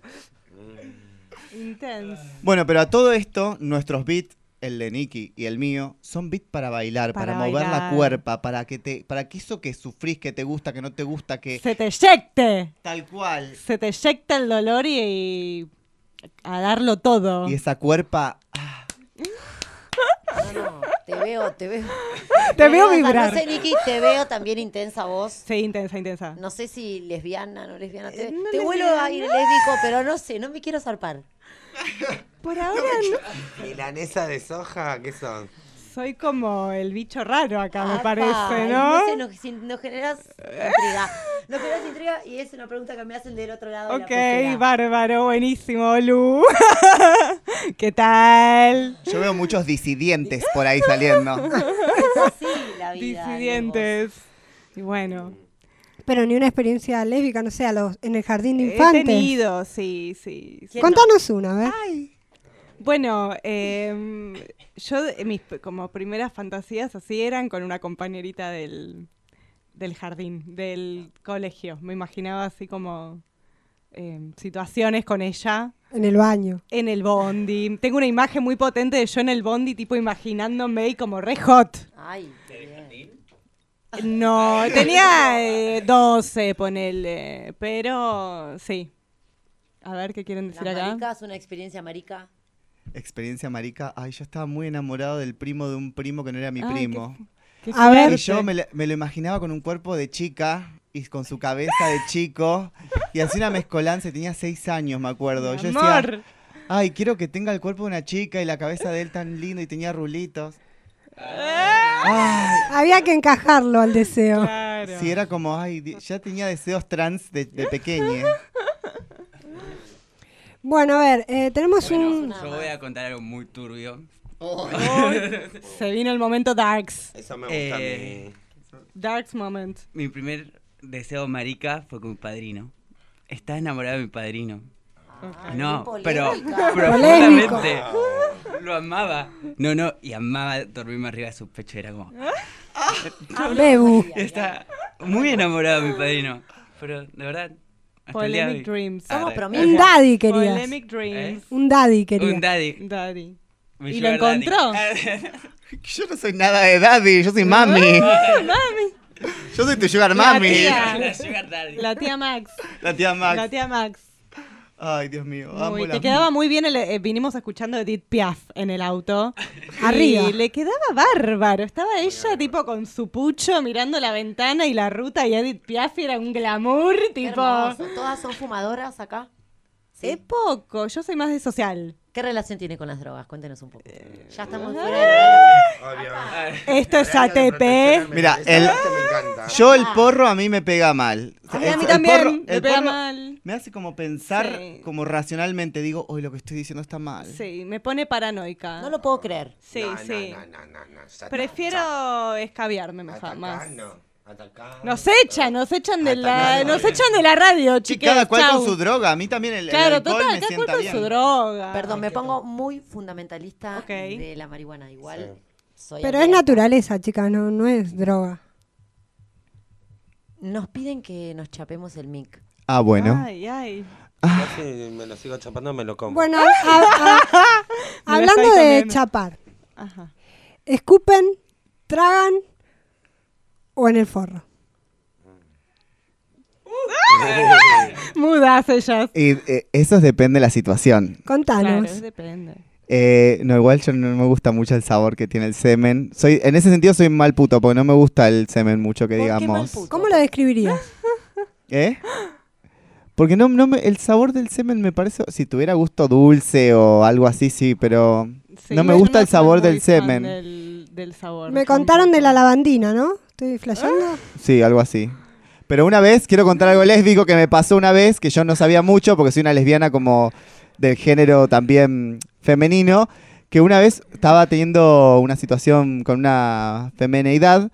Intenso. Bueno, pero a todo esto, nuestros beats, el de Nicky y el mío, son beats para bailar, para, Para mover la cuerpa, para que te, para que eso que sufrís, que te gusta, que no te gusta, que Se te eyecte. tal cual. Se te eyecta el dolor y, y a darlo todo. Y esa cuerpa, veo, te veo. Te veo o sea, vibrar. No sé, Niki, te veo también intensa vos. Sí, intensa, intensa. No sé si lesbiana, no lesbiana. Te, Eh, no te vuelvo lesbiana. a ir lésbico, pero no sé, no me quiero zarpar. Por ahora no. Milanesa de soja, ¿qué son? Soy como el bicho raro acá, me parece, y ¿no? sé, nos, si- nos generas intriga. Nos generas intriga y es una pregunta que me hacen del otro lado de la Ok, bárbaro, buenísimo, Lu. ¿Qué tal? Yo veo muchos disidentes por ahí saliendo. Es así la vida. Disidentes. Y bueno. Pero ni una experiencia lésbica, no sé, a los, en el jardín de He infantes. tenido, sí, sí. sí. Contanos una, a ver. Bueno, em, yo mis como primeras fantasías así eran con una compañerita del, del jardín, del colegio. Me imaginaba así como em, situaciones con ella. En el baño. En el bondi. Tengo una imagen muy potente de yo en el bondi, tipo imaginándome y como re hot. Ay, No, tenía eh, 12, ponele. Pero sí. A ver, ¿qué quieren decir Las acá? maricas, una experiencia marica. Experiencia marica. Ay, yo estaba muy enamorado del primo de un primo que no era mi Ay, primo. qué A ver. Y yo me, lo- me lo imaginaba con un cuerpo de chica y con su cabeza de chico. Y hacía una mezcolanza y tenía seis años, me acuerdo. Mi Yo amor. decía, ay, quiero que tenga el cuerpo de una chica y la cabeza de él tan lindo y tenía rulitos. Ay, Había que encajarlo al deseo. sí, era como, ay, ya tenía deseos trans de, de pequeña. Bueno, a ver, eh, tenemos un... Yo voy a contar algo muy turbio. Se vino el momento Darks. Eso me gusta gusta a mí. mí. Darks moment. Mi primer deseo marica fue con mi padrino. Estaba enamorado de mi padrino. No, pero profundamente. Lo amaba. No, no, y amaba dormirme arriba de su pecho. Era como. Bebu. Está muy enamorado de mi padrino. Pero de verdad. Hasta el día de Polemic. Dreams. Ah, Un daddy querías. Polemic Dreams. Un daddy querías. Un daddy. Daddy. ¿Y lo encontró? Yo no soy nada de daddy, yo soy mami. Mami. Yo soy tu sugar La mami. tía. La sugar daddy. La tía Max. La tía Max. La tía Max. Ay, Dios mío. amo las- te quedaba muy bien, el- eh, vinimos escuchando Edith Piaf en el auto. Arriba. Y le quedaba bárbaro. Estaba ella tipo con su pucho mirando la ventana y la ruta y Edith Piaf era un glamour tipo... hermoso. ¿Todas son fumadoras acá? Es poco, yo soy más de social. ¿Qué relación tiene con las drogas? Cuéntenos un poco. Eh, Ya estamos fuera de Esto es ATP. Mira, el, yo el porro a mí me pega mal. O sea, Ay, a mí el también porro- me pega mal. Me hace como pensar, Sí. como racionalmente, digo, hoy lo que estoy diciendo está mal. Sí, me pone paranoica. No lo puedo creer. Sí, No, no, sí. no, no, no, no, ya Prefiero escabiarme no. mejor, más. Nos echan, nos echan de la, nos no. echan de la radio, Sí, chicas. cada cual chau. con su droga. A mí también el, el Claro, alcohol total, me cada sienta cual con su droga. Perdón, me pongo muy fundamentalista de la marihuana. Igual soy Pero es naturaleza, chicas, no, no es droga. Nos piden que nos chapemos el mic. Ah, bueno. Ay, ay. Yo si me lo sigo chapando, me lo como. Bueno, a- a- a- Me lo hablando de chapar, Ajá. ¿escupen, tragan o en el forro? Mudas ellas. Y eh, eso depende de la situación. Contanos. Claro, depende. Eh, no, igual yo no me gusta mucho el sabor que tiene el semen. Soy, en ese sentido soy mal puto, porque no me gusta el semen mucho, que digamos. ¿Cómo lo describirías? ¿Eh? Porque no, no me, el sabor del semen me parece, si tuviera gusto dulce o algo así, sí, pero Sí, no me gusta el sabor del semen. Del, del sabor. Me contaron de la lavandina, ¿no? ¿Estoy flasheando? Sí, algo así. Pero una vez, quiero contar algo lésbico que me pasó una vez, que yo no sabía mucho, porque soy una lesbiana como del género también femenino, que una vez estaba teniendo una situación con una femineidad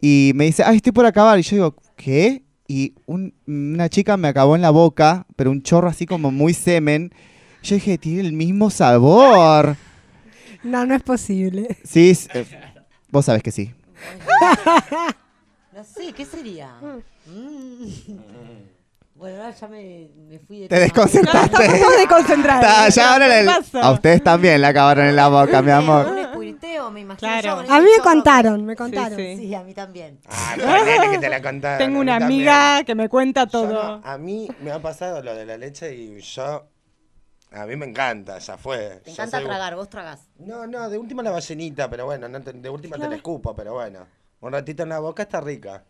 y me dice, ay, estoy por acabar. Y yo digo, ¿qué? Y un- una chica me acabó en la boca, pero un chorro así como muy semen. Yo dije, tiene el mismo sabor. No, no es posible. Sí, eh, vos sabés que sí. No sé, ¿qué sería? Mm. Bueno, ahora ya me, me fui de Te tema. desconcertaste. Estamos desconcentrados. Ta, ya ahora ¿Qué le- pasa? a ustedes también la acabaron en la boca, mi amor. Un escuriteo, me imagino. Claro. yo con A mí me chorro. contaron, me contaron. sí. Sí, a mí también. Ah, ponele que te la contaron. Tengo a una mí también. amiga que me cuenta Yo todo. no, a mí me ha pasado lo de la leche y yo A mí me encanta, ya fue. Te Ya encanta soy- tragar, vos tragás. No, no, de última la ballenita, pero bueno, no te- de última te la escupo, pero bueno. Un ratito en la boca está rica.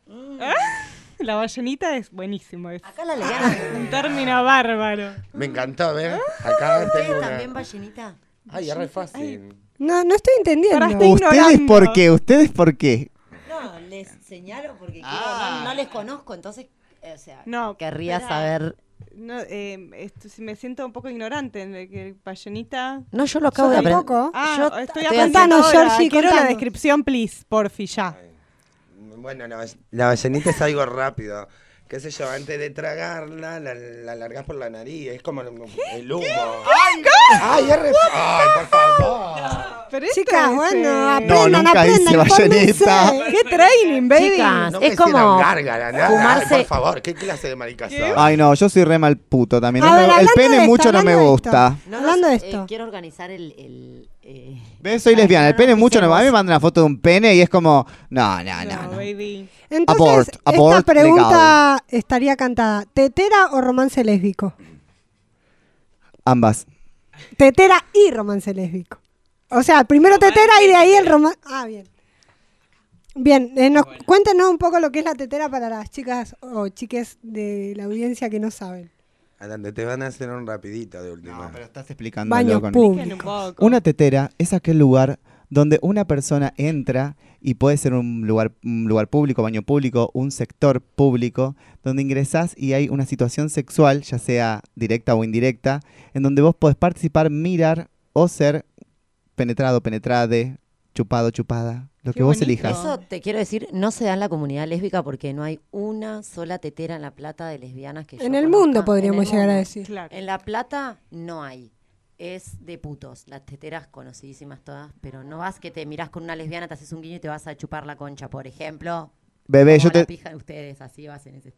La ballenita es buenísimo. Es Acá la lesbiana. un término bárbaro. Me encantó, ¿ves? Acá tengo ¿Ustedes una... también ballenita? Ay, es re fácil. No, no estoy entendiendo. Estoy ¿Ustedes ignorando. por qué? ¿Ustedes por qué? No, les señalo porque quiero- Ah. no, no les conozco, entonces, eh, o sea, No, querría espera. saber. No, eh, esto, sí me siento un poco ignorante en que ballenita. No, yo lo acabo de aprender. Ah, Yo estoy aprendiendo. Georgie, Quiero la descripción, please, porfi, ya. Bueno, la, la ballenita es algo rápido. Qué sé yo, antes de tragarla, la, la largás por la nariz. Es como el, el humo. ¡Ay, es re... ¡Ay, por favor! Pero esto Chicas, es, bueno, eh, aprendan, nunca aprendan, hice infórmense. ballenita. ¡Qué training, baby! Chicas, No me es como hicieron gárgara, nada. fumarse- Ay, por favor, ¿qué clase de maricas sos? Ay, no, yo soy re mal puto también. A me- ver, el hablando de pene esto, mucho no me hablando de gusta. No, Hablando de eh, esto. quiero organizar el. el eh, ¿Ves? Soy lesbiana. El pene mucho no me A mí me mandan una foto de un pene y es como, no, no, no. No, no. baby. Entonces, Abort, esta pregunta estaría cantada. ¿Tetera o romance lésbico? Ambas. Tetera y romance lésbico. O sea, primero tetera y de ahí el romance. Ah, bien. Bien, eh, nos, cuéntenos un poco lo que es la tetera para las chicas o chiques de la audiencia que no saben. Adelante, te van a hacer un rapidito de última. Pero estás explicando. Baños un públicos. poco. Una tetera es aquel lugar donde una persona entra y puede ser un lugar, un lugar público, baño público, un sector público, donde ingresás y hay una situación sexual, ya sea directa o indirecta, en donde vos podés participar, mirar o ser penetrado, penetrade, chupado, chupada, lo Qué que vos bonito. elijas. Eso te quiero decir, no se da en la comunidad lésbica porque no hay una sola tetera en La Plata de lesbianas que yo En el conozca. mundo podríamos el llegar a decir. Claro. En La Plata no hay. Es de putos. Las teteras conocidísimas todas. Pero no vas que te mirás con una lesbiana, te haces un guiño y te vas a chupar la concha, por ejemplo. Bebé, Como yo la te, pija de ustedes, así vas en ese.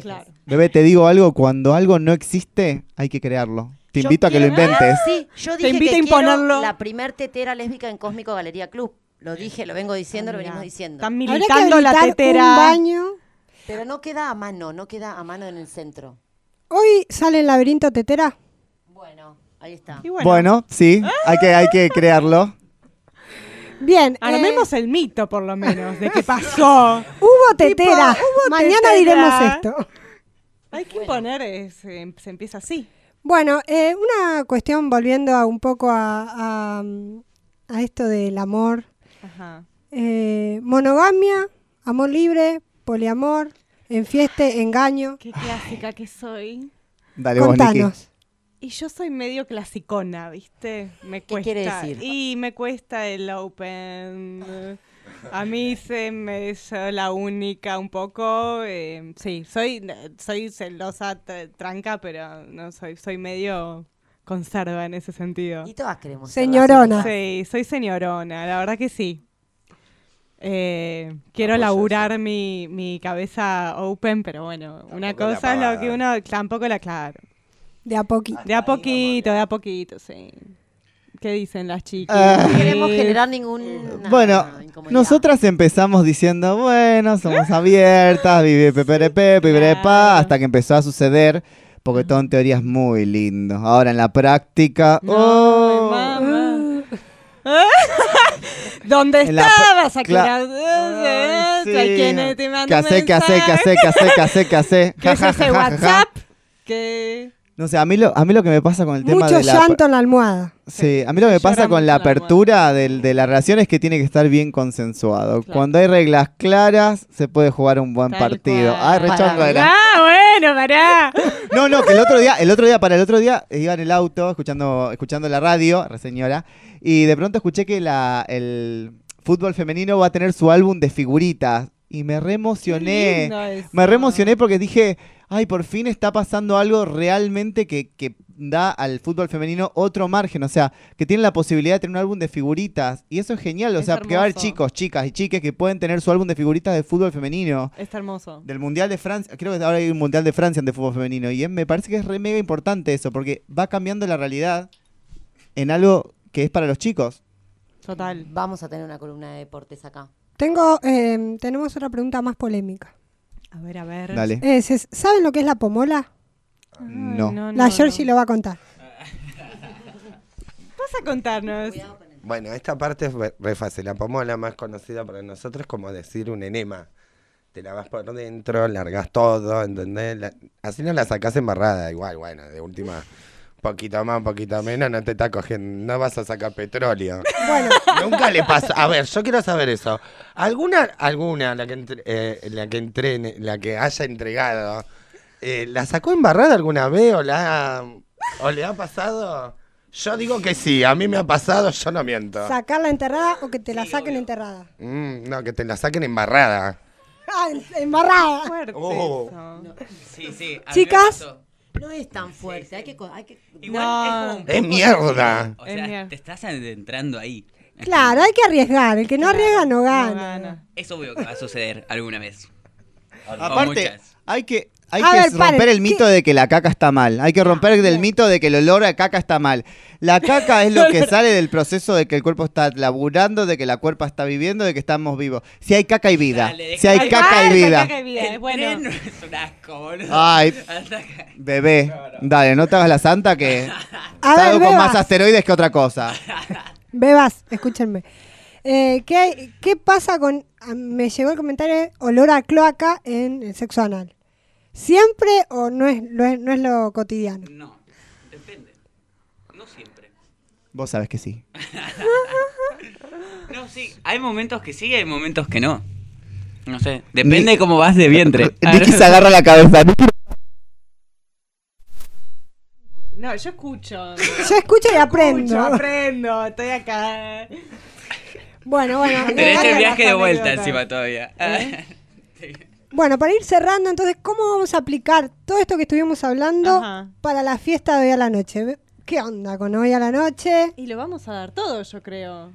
Claro. bebé, te digo algo, cuando algo no existe, hay que crearlo. Te invito a que lo inventes. Sí, yo Te dije invito que a quiero imponerlo. la primer tetera lésbica en Cósmico Galería Club. Lo dije, lo vengo diciendo, lo Mirá, venimos diciendo. Están militando la habilitar tetera. un baño. Pero no queda a mano, no queda a mano en el centro. Hoy sale el laberinto tetera. Bueno, ahí está. Y bueno, Bueno, sí, hay que, hay que crearlo. Bien. eh, armemos el mito, por lo menos, de qué pasó. hubo tetera. hubo Mañana tetera. diremos esto. Hay que poner, eh, se, se empieza así. Bueno, eh, una cuestión volviendo a un poco a, a, a esto del amor. Ajá. Eh, monogamia, amor libre, poliamor, enfieste, engaño. Qué clásica que soy. Dale, vos. Contanos. Y yo soy medio clasicona, ¿viste? Me ¿Qué cuesta. quiere decir? Y me cuesta el open. A mí se me soy la única un poco. eh, sí, soy soy celosa tr- tranca, pero no soy soy medio conserva en ese sentido. Y todas queremos ser Señorona. Sí, soy señorona, la verdad que sí. Eh, quiero laburar mi, mi cabeza open, pero bueno, una Tampoco cosa es lo que uno tampoco la claro. De a poquito. De a poquito, de a poquito, sí. ¿Qué dicen las chicas? Ah. No queremos generar ningún. Bueno, nosotras empezamos diciendo, bueno, somos abiertas, vive peperepe, piperepa, Claro. hasta que empezó a suceder, porque todo en teoría es muy lindo. Ahora en la práctica, No, oh, mamá. ¿Dónde En estabas? Hay quienes te mandan ¿Qué hace, qué hace, qué hace, qué hace, qué hace, qué hace? ¿Qué es ese ja, ja, ja. WhatsApp? Que... No sé, a mí lo, a mí lo que me pasa con el tema Mucho de la... llanto en la almohada. Sí, a mí lo que me pasa con la apertura del- de la relación es que tiene que estar bien consensuado. Cuando hay reglas claras, se puede jugar un buen Tal partido. cual. Ay, rechongo era. Ah, bueno, pará. No, no, que el otro día, el otro día, para el otro día, iba en el auto escuchando, escuchando la radio, re señora, y de pronto escuché que la, el fútbol femenino va a tener su álbum de figuritas. Y me re emocioné. lindo eso. Me re emocioné porque dije, ay, por fin está pasando algo realmente que, que da al fútbol femenino otro margen. O sea, que tiene la posibilidad de tener un álbum de figuritas. Y eso es genial. O Es sea, que va a haber chicos, chicas y chiques que pueden tener su álbum de figuritas de fútbol femenino. Está hermoso. Del Mundial de Francia, creo que ahora hay un Mundial de Francia de fútbol femenino y es- me parece que es re mega importante eso, porque va cambiando la realidad en algo que es para los chicos. Total. Vamos a tener una columna de deportes acá. Tengo, eh, tenemos otra pregunta más polémica. A ver, a ver. Dale. Eh, ¿se- ¿Saben lo que es la pomola? No. no, la no, Georgie lo va a contar. a contarnos? Bueno, esta parte es re- re fácil. La pomola más conocida para nosotros es como decir un enema. Te la vas por dentro, largas todo, ¿entendés? La- así no la sacás embarrada, igual, bueno, de última, poquito más, poquito menos, no te está cogiendo, no vas a sacar petróleo. Bueno. Nunca le pasa. A ver, yo quiero saber eso. ¿Alguna, alguna, la que, entre- eh, la que entrene, la que haya entregado, eh, ¿la sacó embarrada alguna vez o la ha- o le ha pasado? Yo digo que sí, a mí me ha pasado, yo no miento. ¿Sacarla enterrada o que te la saquen enterrada? Mm, no, que te la saquen embarrada. Ah, embarrada. Oh. Sí, sí. a mí me Chicas. pasó. No es tan fuerte, hay que... co- Hay que Igual No. es como un Es mierda. O Es sea, mierda. te estás adentrando ahí. Claro, hay que arriesgar. El que no arriesga no gana. Es obvio que va a suceder alguna vez. Aparte, hay que, hay A que ver, romper paren, el mito de que la caca está mal. Hay que romper el mito de que el olor a caca está mal. La caca es lo que sale del proceso de que el cuerpo está laburando, de que la cuerpa está viviendo, de que estamos vivos. Si hay caca hay vida. Dale, Si hay caca hay Ay, vida. caca y vida, El bueno. tren no es un asco, boludo. Ay. Bebé, dale, no te hagas la santa que A ver, salgo con más asteroides que otra cosa. Bebas, escúchenme. Eh, ¿qué, hay- ¿Qué pasa con.? ah, Me llegó el comentario de olor a cloaca en el sexo anal. ¿Siempre o no es, lo es- no es lo cotidiano? No, depende. No siempre. Vos sabés que sí. No, sí. Hay momentos que sí y hay momentos que no. No sé. Depende de cómo vas de vientre. Nicky se agarra la cabeza. No, yo escucho. Yo escucho y aprendo. Escucho, aprendo, estoy acá. Bueno, bueno. Tenés eh, el viaje de vuelta anécdotas. encima todavía. Bueno, para ir cerrando, entonces, ¿cómo vamos a aplicar todo esto que estuvimos hablando Ajá. para la fiesta de hoy a la noche? ¿Qué onda con hoy a la noche? Y lo vamos a dar todo, yo creo.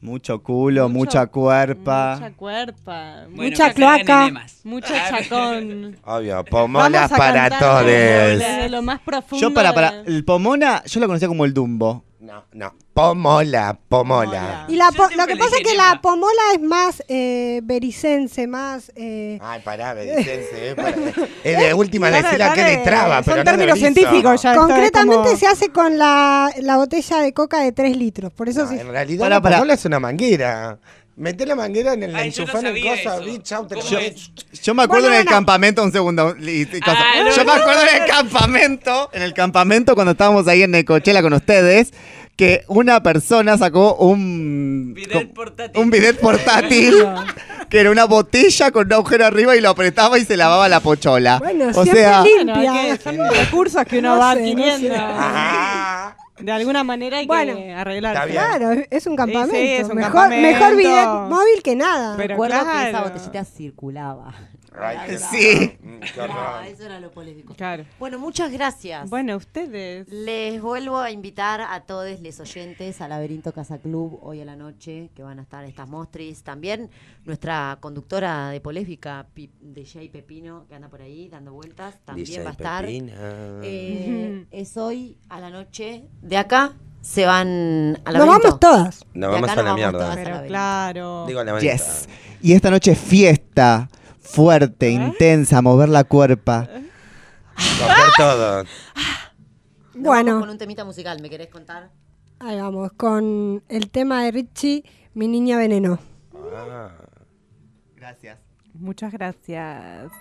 Mucho culo, mucha cuerpa. Mucha cuerpa. Bueno, Mucha que cloaca. enemas. Mucho chacón. Obvio, pomolas Vamos a para cantar todos. Desde lo más profundo. Yo para, para, de- el pomona, yo lo conocía como el Dumbo. No, no, pomola, pomola. Y la Yo po- lo siempre que le pasa es dije que la pomola es más eh, bericense, más... eh, Ay, pará, Belicense, eh, pará. Es de última Dale, decir la que dale, le traba, son pero no términos científicos ya. esto es concretamente como- se hace con la, la botella de coca de 3 litros. Por eso No, sí. en realidad Pará, la pará. pomola es una manguera. Meté la manguera en el Ay, no en cosa, eso. vi, chau, te lo ¿Cómo yo- me acuerdo Bueno, en el campamento, un segundo. y- y cosa. Ah, no, yo me no, acuerdo en el campamento, en el campamento cuando estábamos ahí en Necochela con ustedes, que una persona sacó un Bidet portátil. un bidet portátil que era una botella con un agujero arriba y lo apretaba y se lavaba la pochola. Bueno, o siempre sea, limpia. Bueno, hay que- son recursos que uno No va sé, no adquiriendo. sé. Ah, De alguna manera hay Bueno, que arreglar. Claro, es- un campamento. sí, es un mejor, campamento. mejor bidet móvil que nada. Pero Recuerdo que esa botellita circulaba. Ay, Sí. Mm, qué horror. eso era lo polémico. Claro. Bueno, muchas gracias. Bueno, ustedes. Les vuelvo a invitar a todos los oyentes al Laberinto Casa Club hoy a la noche, que van a estar estas mostris. También nuestra conductora de Poléfica, Pi- DJ Pepino, que anda por ahí dando vueltas, también DJ va a estar. Eh, es hoy a la noche. De acá se van al Nos laberinto. vamos todas. Nos vamos a la nos mierda. Pero claro. Digo la yes. Y esta noche fiesta, fuerte, intensa, mover la cuerpa. Coger todo. Nos vamos Bueno, Con un temita musical, ¿me querés contar? ahí vamos, con el tema de Richie, Mi Niña Veneno. Ah. Gracias. Muchas gracias.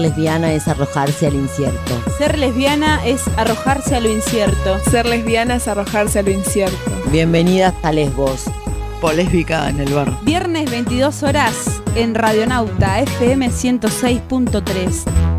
lesbiana es arrojarse al incierto. Ser lesbiana es arrojarse a lo incierto. Ser lesbiana es arrojarse a lo incierto. Bienvenidas a Lesbos. Polésbica en el bar. Viernes 22 horas en Radionauta FM 106.3.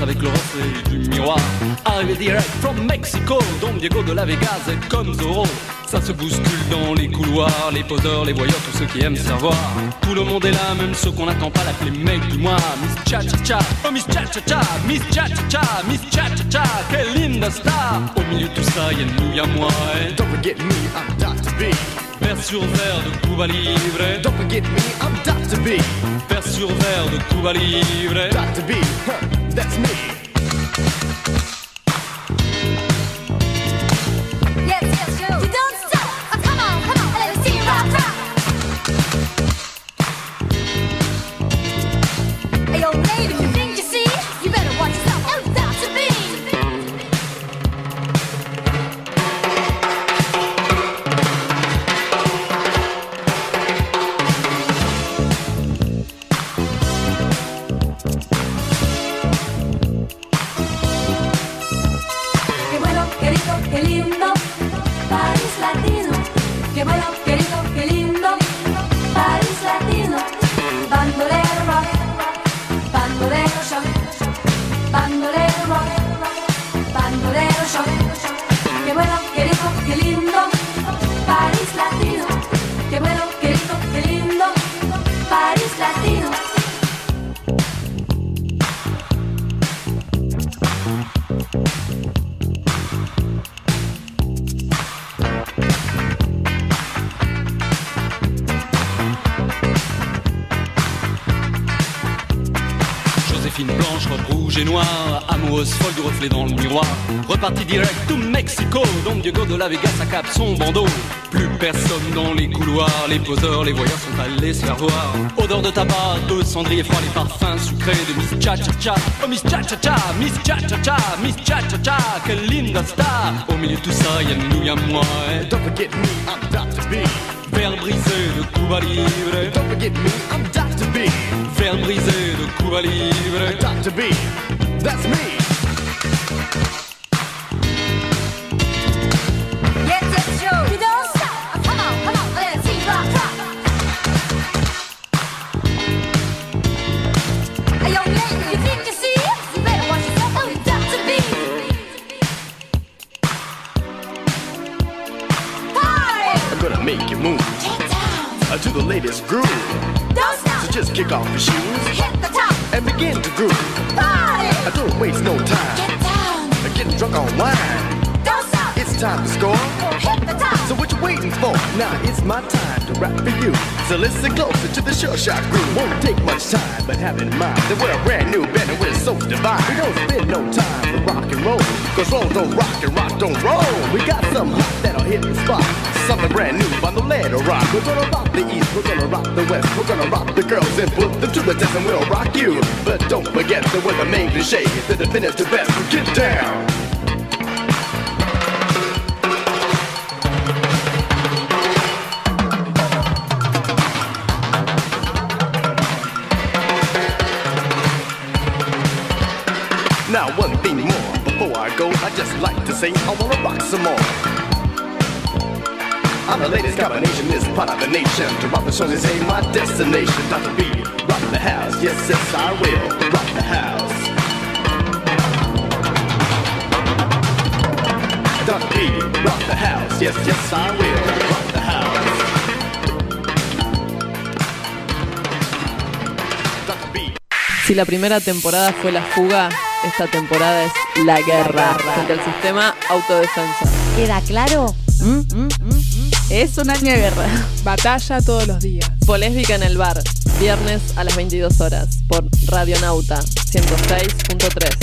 danse avec le reflet du miroir. Arrivé direct from Mexico, Don Diego de la Vegas est comme Zorro. Ça se bouscule dans les couloirs, les poseurs, les voyeurs, tous ceux qui aiment savoir. Tout le monde est là, même ceux qu'on n'attend pas, l'appeler mec du mois. Miss Cha Cha Cha, oh Miss Cha Cha Cha, Miss Cha Cha Cha, Miss Cha Cha Cha, quelle linda star. Au milieu de tout ça, y'a nous, y'a moi. Et... Don't forget me, I'm Dr. B. Vers sur verre de Cuba Libre. Don't forget me, I'm Dr. B. Vers sur verre de Cuba Libre. Dr. B, huh, that's me. Reflet dans le miroir. Reparti direct to Mexico, Don Diego de la Vegas accape son bandeau. Plus personne dans les couloirs, les poseurs, les voyeurs sont allés se faire voir. Odeur de tabac, de cendrier froid, les parfums sucrés de Miss Cha Cha Cha. Oh Miss Cha Cha Cha, Miss Cha Cha Cha, Miss Cha Cha Cha, quelle linda star. Au milieu de tout ça, y'a nous, y'a moi. Et Don't forget me, I'm Dr. B. Verre brisé de Cuba Libre. Don't forget me, I'm Dr. B. Verre brisé de Cuba Libre. Dr. B, that's me. Shot groove. Won't take much time, but have in mind that we're a brand new band and we're so divine. We don't spend no time to rock and roll. Cause roll don't rock and rock don't roll. We got some hot that'll hit the spot. Something brand new on the ladder rock. We're gonna rock the east, we're gonna rock the west. We're gonna rock the girls and put them to the test and we'll rock you. But don't forget that we're the main cliche. The definitive best. Get down. Go, I just like to say I wanna rock some more. I'm the latest combination, this part of the nation. To rock the shows is ain't my destination. Dr. B, rock the house, yes, yes, I will rock the house. Dr. B, rock the house, yes, yes, I will rock the house. Si la primera temporada fue la fuga, esta temporada es la guerra frente al sistema autodefensa. ¿Queda claro? Es un año de guerra. Batalla todos los días. Polésbica en el bar, viernes a las 22 horas, por Radionauta 106.3.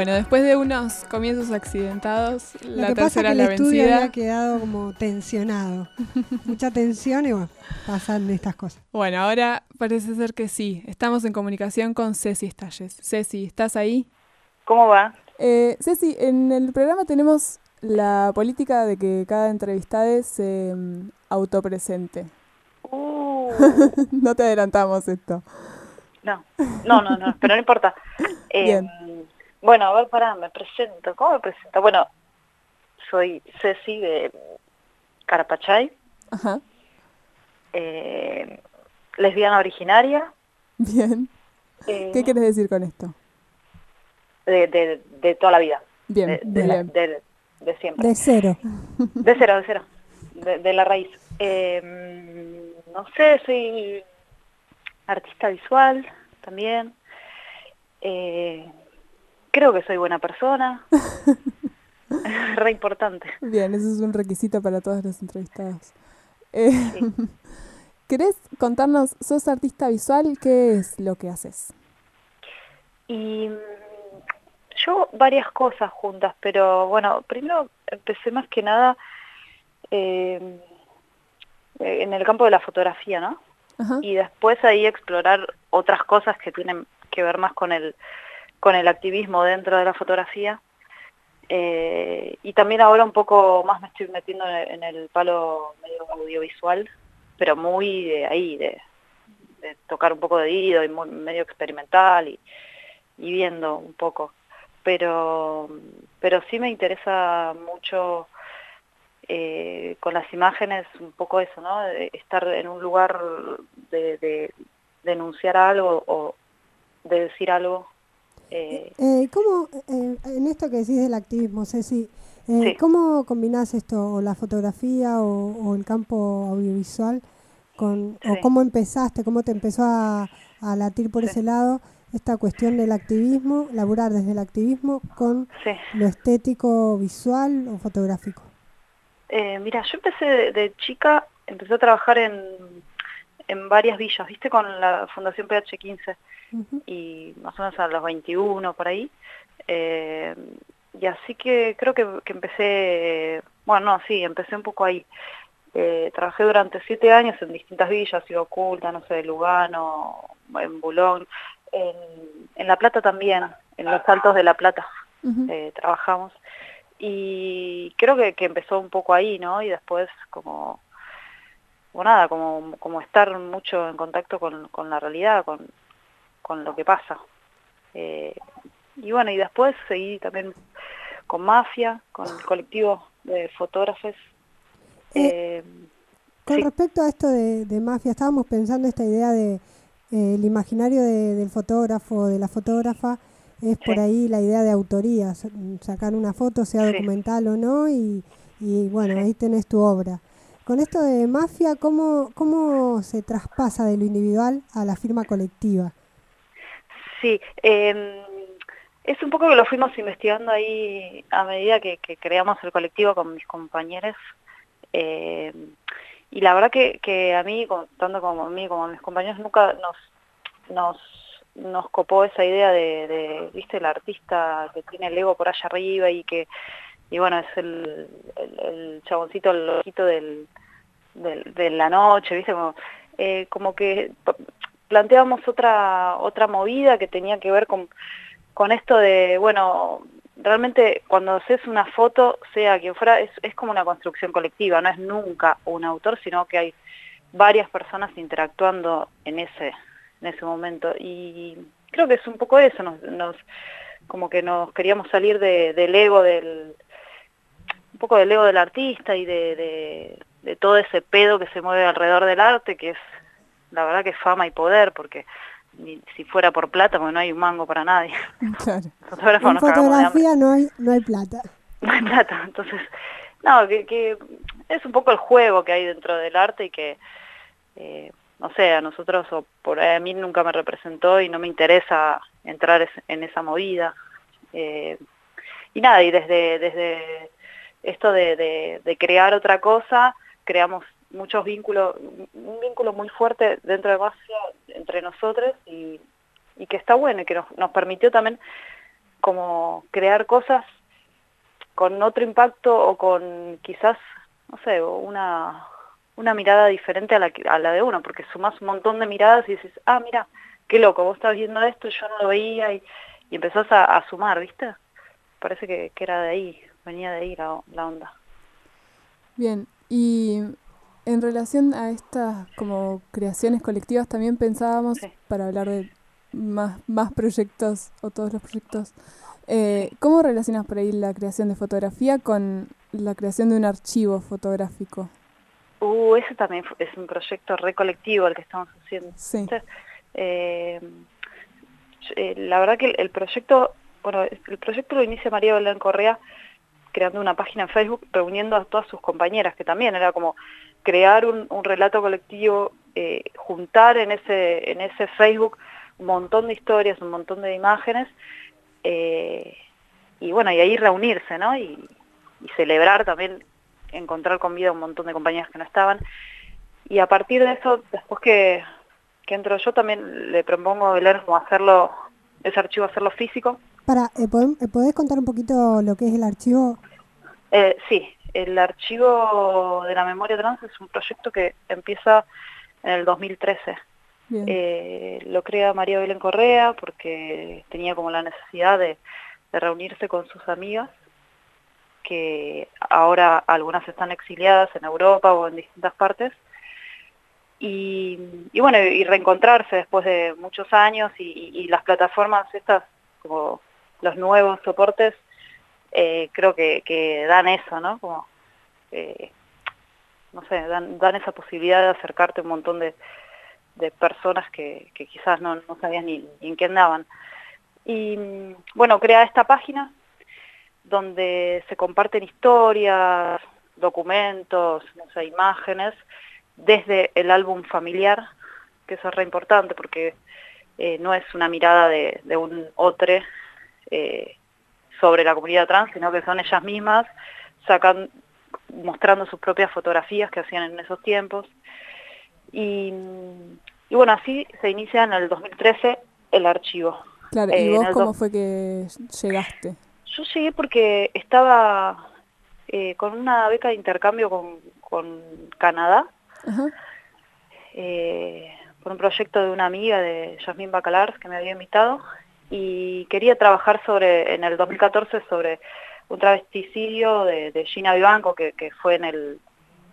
Bueno, después de unos comienzos accidentados, Lo la que pasa es tercera que es el la estudio vencida. había quedado como tensionado. Mucha tensión y bueno, pasan estas cosas. Bueno, ahora parece ser que sí. Estamos en comunicación con Ceci Estalles. Ceci, ¿estás ahí? ¿Cómo va? Eh, Ceci, en el programa tenemos la política de que cada entrevistada se mm, autopresente. Uh, no te adelantamos esto. no, no, no, no, pero no importa. Eh, Bien. Bueno, a ver, pará, me presento. ¿Cómo me presento? Bueno, soy Ceci de Carapachay, Ajá. eh, lesbiana originaria, Bien. eh, ¿Qué quieres decir con esto? de, de, de toda la vida. Bien, de, de bien. siempre. De cero. De cero, de cero. De, de la raíz. Eh, no sé, soy artista visual también. Eh, creo que soy buena persona. Re importante. Bien, eso es un requisito para todos los entrevistados. Eh, ¿Querés contarnos, sos artista visual? ¿Qué es lo que haces? Y mm, yo varias cosas juntas, pero bueno, primero empecé más que nada eh, en el campo de la fotografía, ¿no? Y después ahí explorar otras cosas que tienen que ver más con el, con el activismo dentro de la fotografía. Eh, y también ahora un poco más me estoy metiendo en el, palo medio audiovisual, pero muy de ahí, de, tocar un poco de oído y medio experimental y, viendo un poco. Pero, pero sí me interesa mucho eh, con las imágenes un poco eso, ¿no? Estar en un lugar de denunciar algo o de decir algo. Eh, Eh, ¿Cómo, eh, en esto que decís del activismo, Ceci, eh, Sí. cómo combinás esto, o la fotografía o, o el campo audiovisual, con, o cómo empezaste, cómo te empezó a, a latir por ese lado esta cuestión del activismo, laburar desde el activismo con lo estético, visual o fotográfico? Eh, mira, yo empecé de, de chica, empecé a trabajar en, en varias villas, ¿viste? Con la Fundación PH15 y más o menos a los 21 por ahí. Eh, y así que creo que, que empecé, bueno, no, sí, empecé un poco ahí. Eh, trabajé durante siete años en distintas villas, Ciudad Oculta, no sé, Lugano, en Bulón, en, en La Plata también, en los Altos de La Plata eh, trabajamos. Y creo que, que empezó un poco ahí, ¿no? Y después como, como nada, como, como estar mucho en contacto con, con la realidad, con, con lo que pasa. Eh, y bueno, y después seguí también con Mafia, con el colectivo de fotógrafos. Eh, Con respecto a esto de, de mafia, estábamos pensando esta idea de eh, el imaginario de- del fotógrafo, de la fotógrafa, es por ahí la idea de autoría, sa- sacar una foto, sea Sí. documental o no, y, y bueno, ahí tenés tu obra. Con esto de mafia, ¿cómo, ¿cómo se traspasa de lo individual a la firma colectiva? Sí, eh, es un poco que lo fuimos investigando ahí a medida que, creamos el colectivo con mis compañeros. eh, y la verdad que, a mí, tanto como a mí como a mis compañeros, nunca nos, nos, copó esa idea de, viste, el artista que tiene el ego por allá arriba y que, y bueno, es el, el, el chaboncito, el loquito del, de la noche, viste, como, eh, como que planteábamos otra otra movida que tenía que ver con, con esto de, bueno, realmente cuando haces una foto, sea quien fuera, es, es como una construcción colectiva, no es nunca un autor, sino que hay varias personas interactuando en ese, en ese momento. Y creo que es un poco eso, nos, como que nos queríamos salir de- del ego del, un poco del ego del artista y de, de todo ese pedo que se mueve alrededor del arte, que es la verdad que es fama y poder, porque ni- si fuera por plata, porque no hay un mango para nadie. Claro. Fotógrafo En fotografía no hay, no hay plata. No hay plata, entonces, no, que, que es un poco el juego que hay dentro del arte y que, eh, no sé, a nosotros, o por ahí a mí nunca me representó y no me interesa entrar es- en esa movida. Eh, y nada, y desde, desde esto de, de- de crear otra cosa, creamos muchos vínculos, un vínculo muy fuerte dentro de Mafia entre nosotros y, que está bueno y que nos, nos permitió también como crear cosas con otro impacto o con quizás, no sé, una, una mirada diferente a la, a la de uno, porque sumás un montón de miradas y dices, ah, mira, qué loco, vos estás viendo esto, yo no lo veía, y, y empezás a, sumar, ¿viste? Parece que, que era de ahí, venía de ahí la onda. Bien, y en relación a estas como creaciones colectivas también pensábamos, para hablar de más, más proyectos o todos los proyectos, eh, ¿cómo relacionas por ahí la creación de fotografía con la creación de un archivo fotográfico? Uh, ese también es un proyecto recolectivo el que estamos haciendo. Sí. Eh, eh, la verdad que el, el proyecto, bueno, el proyecto lo inicia María Belén Correa creando una página en Facebook reuniendo a todas sus compañeras, que también era como crear un, relato colectivo, eh, juntar en ese, en ese Facebook un montón de historias, un montón de imágenes, eh, y bueno, y ahí reunirse, ¿no? Y, celebrar también, encontrar con vida un montón de compañeras que no estaban. Y a partir de eso, después que, que entro yo, también le propongo a Belén hacerlo, ese archivo hacerlo físico. Para, eh, ¿podem- eh, ¿podés contar un poquito lo que es el archivo? Eh, sí, el archivo de la memoria trans es un proyecto que empieza en el 2013. Bien. Eh, lo crea María Belén Correa porque tenía como la necesidad de, de reunirse con sus amigas, que ahora algunas están exiliadas en Europa o en distintas partes, y, y bueno, y reencontrarse después de muchos años y, y- y las plataformas estas, como los nuevos soportes, eh, creo que, dan eso, ¿no? Como, eh, no sé, dan, dan esa posibilidad de acercarte a un montón de, personas que, quizás no, no sabías ni, en qué andaban. Y mm, bueno, crea esta página donde se comparten historias, documentos, no sé, imágenes, desde el álbum familiar, que eso es re importante porque eh, no es una mirada de, de un otro eh, sobre la comunidad trans, sino que son ellas mismas sacan, mostrando sus propias fotografías que hacían en esos tiempos. Y, y bueno, así se inicia en el 2013 el archivo. Claro, Eh, ¿y en vos cómo fue que llegaste? Yo llegué porque estaba eh, con una beca de intercambio con, con Canadá, Ajá. eh, por un proyecto de una amiga de Yasmín Bacalars que me había invitado y quería trabajar sobre en el 2014 sobre un travesticidio de, de Gina Vivanco que, que fue en el,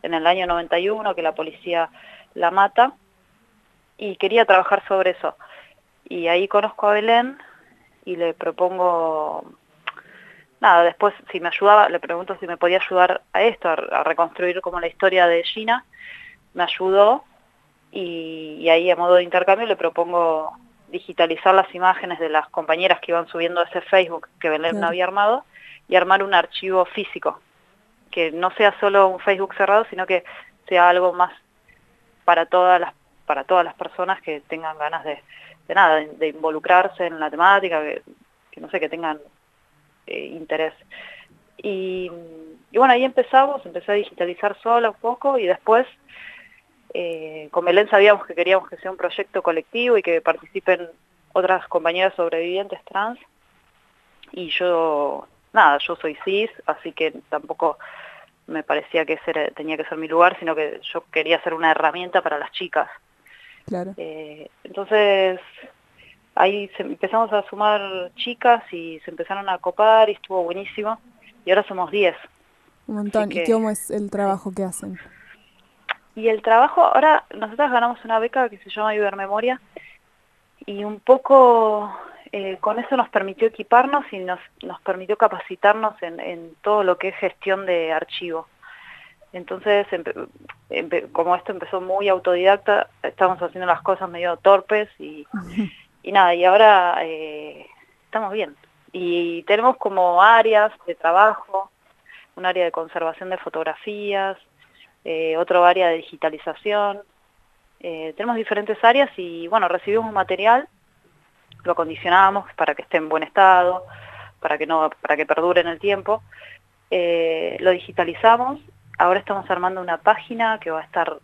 en el año 91 que la policía la mata y quería trabajar sobre eso. Y ahí conozco a Belén y le propongo, nada, después si me ayudaba, le pregunto si me podía ayudar a esto, a, reconstruir como la historia de Gina, me ayudó y ahí a modo de intercambio le propongo digitalizar las imágenes de las compañeras que iban subiendo a ese Facebook que Belén había armado y armar un archivo físico, que no sea solo un Facebook cerrado, sino que sea algo más para todas las para todas las personas que tengan ganas de, de nada, de, de involucrarse en la temática, que, que no sé, que tengan eh, interés. Y, y bueno, ahí empezamos, empecé a digitalizar sola un poco y después eh, con Belén sabíamos que queríamos que sea un proyecto colectivo y que participen otras compañeras sobrevivientes trans. Y yo, nada, yo soy cis, así que tampoco me parecía que ese tenía que ser mi lugar, sino que yo quería ser una herramienta para las chicas. Claro. Eh, entonces, ahí se- empezamos a sumar chicas y se empezaron a copar y estuvo buenísimo. Y ahora somos 10. Un montón. que- ¿Y cómo es el trabajo que hacen? Y el trabajo, ahora nosotros ganamos una beca que se llama Ibermemoria y un poco eh, con eso nos permitió equiparnos y nos, nos permitió capacitarnos en, en todo lo que es gestión de archivo. Entonces, empe- empe- como esto empezó muy autodidacta, estamos haciendo las cosas medio torpes y, y nada, y ahora eh, estamos bien. Y tenemos como áreas de trabajo, un área de conservación de fotografías, eh, otro área de digitalización. Eh, tenemos diferentes áreas y bueno, recibimos material, lo acondicionamos para que esté en buen estado, para que no, para que perdure en el tiempo. Eh, lo digitalizamos. Ahora estamos armando una página que va a estar,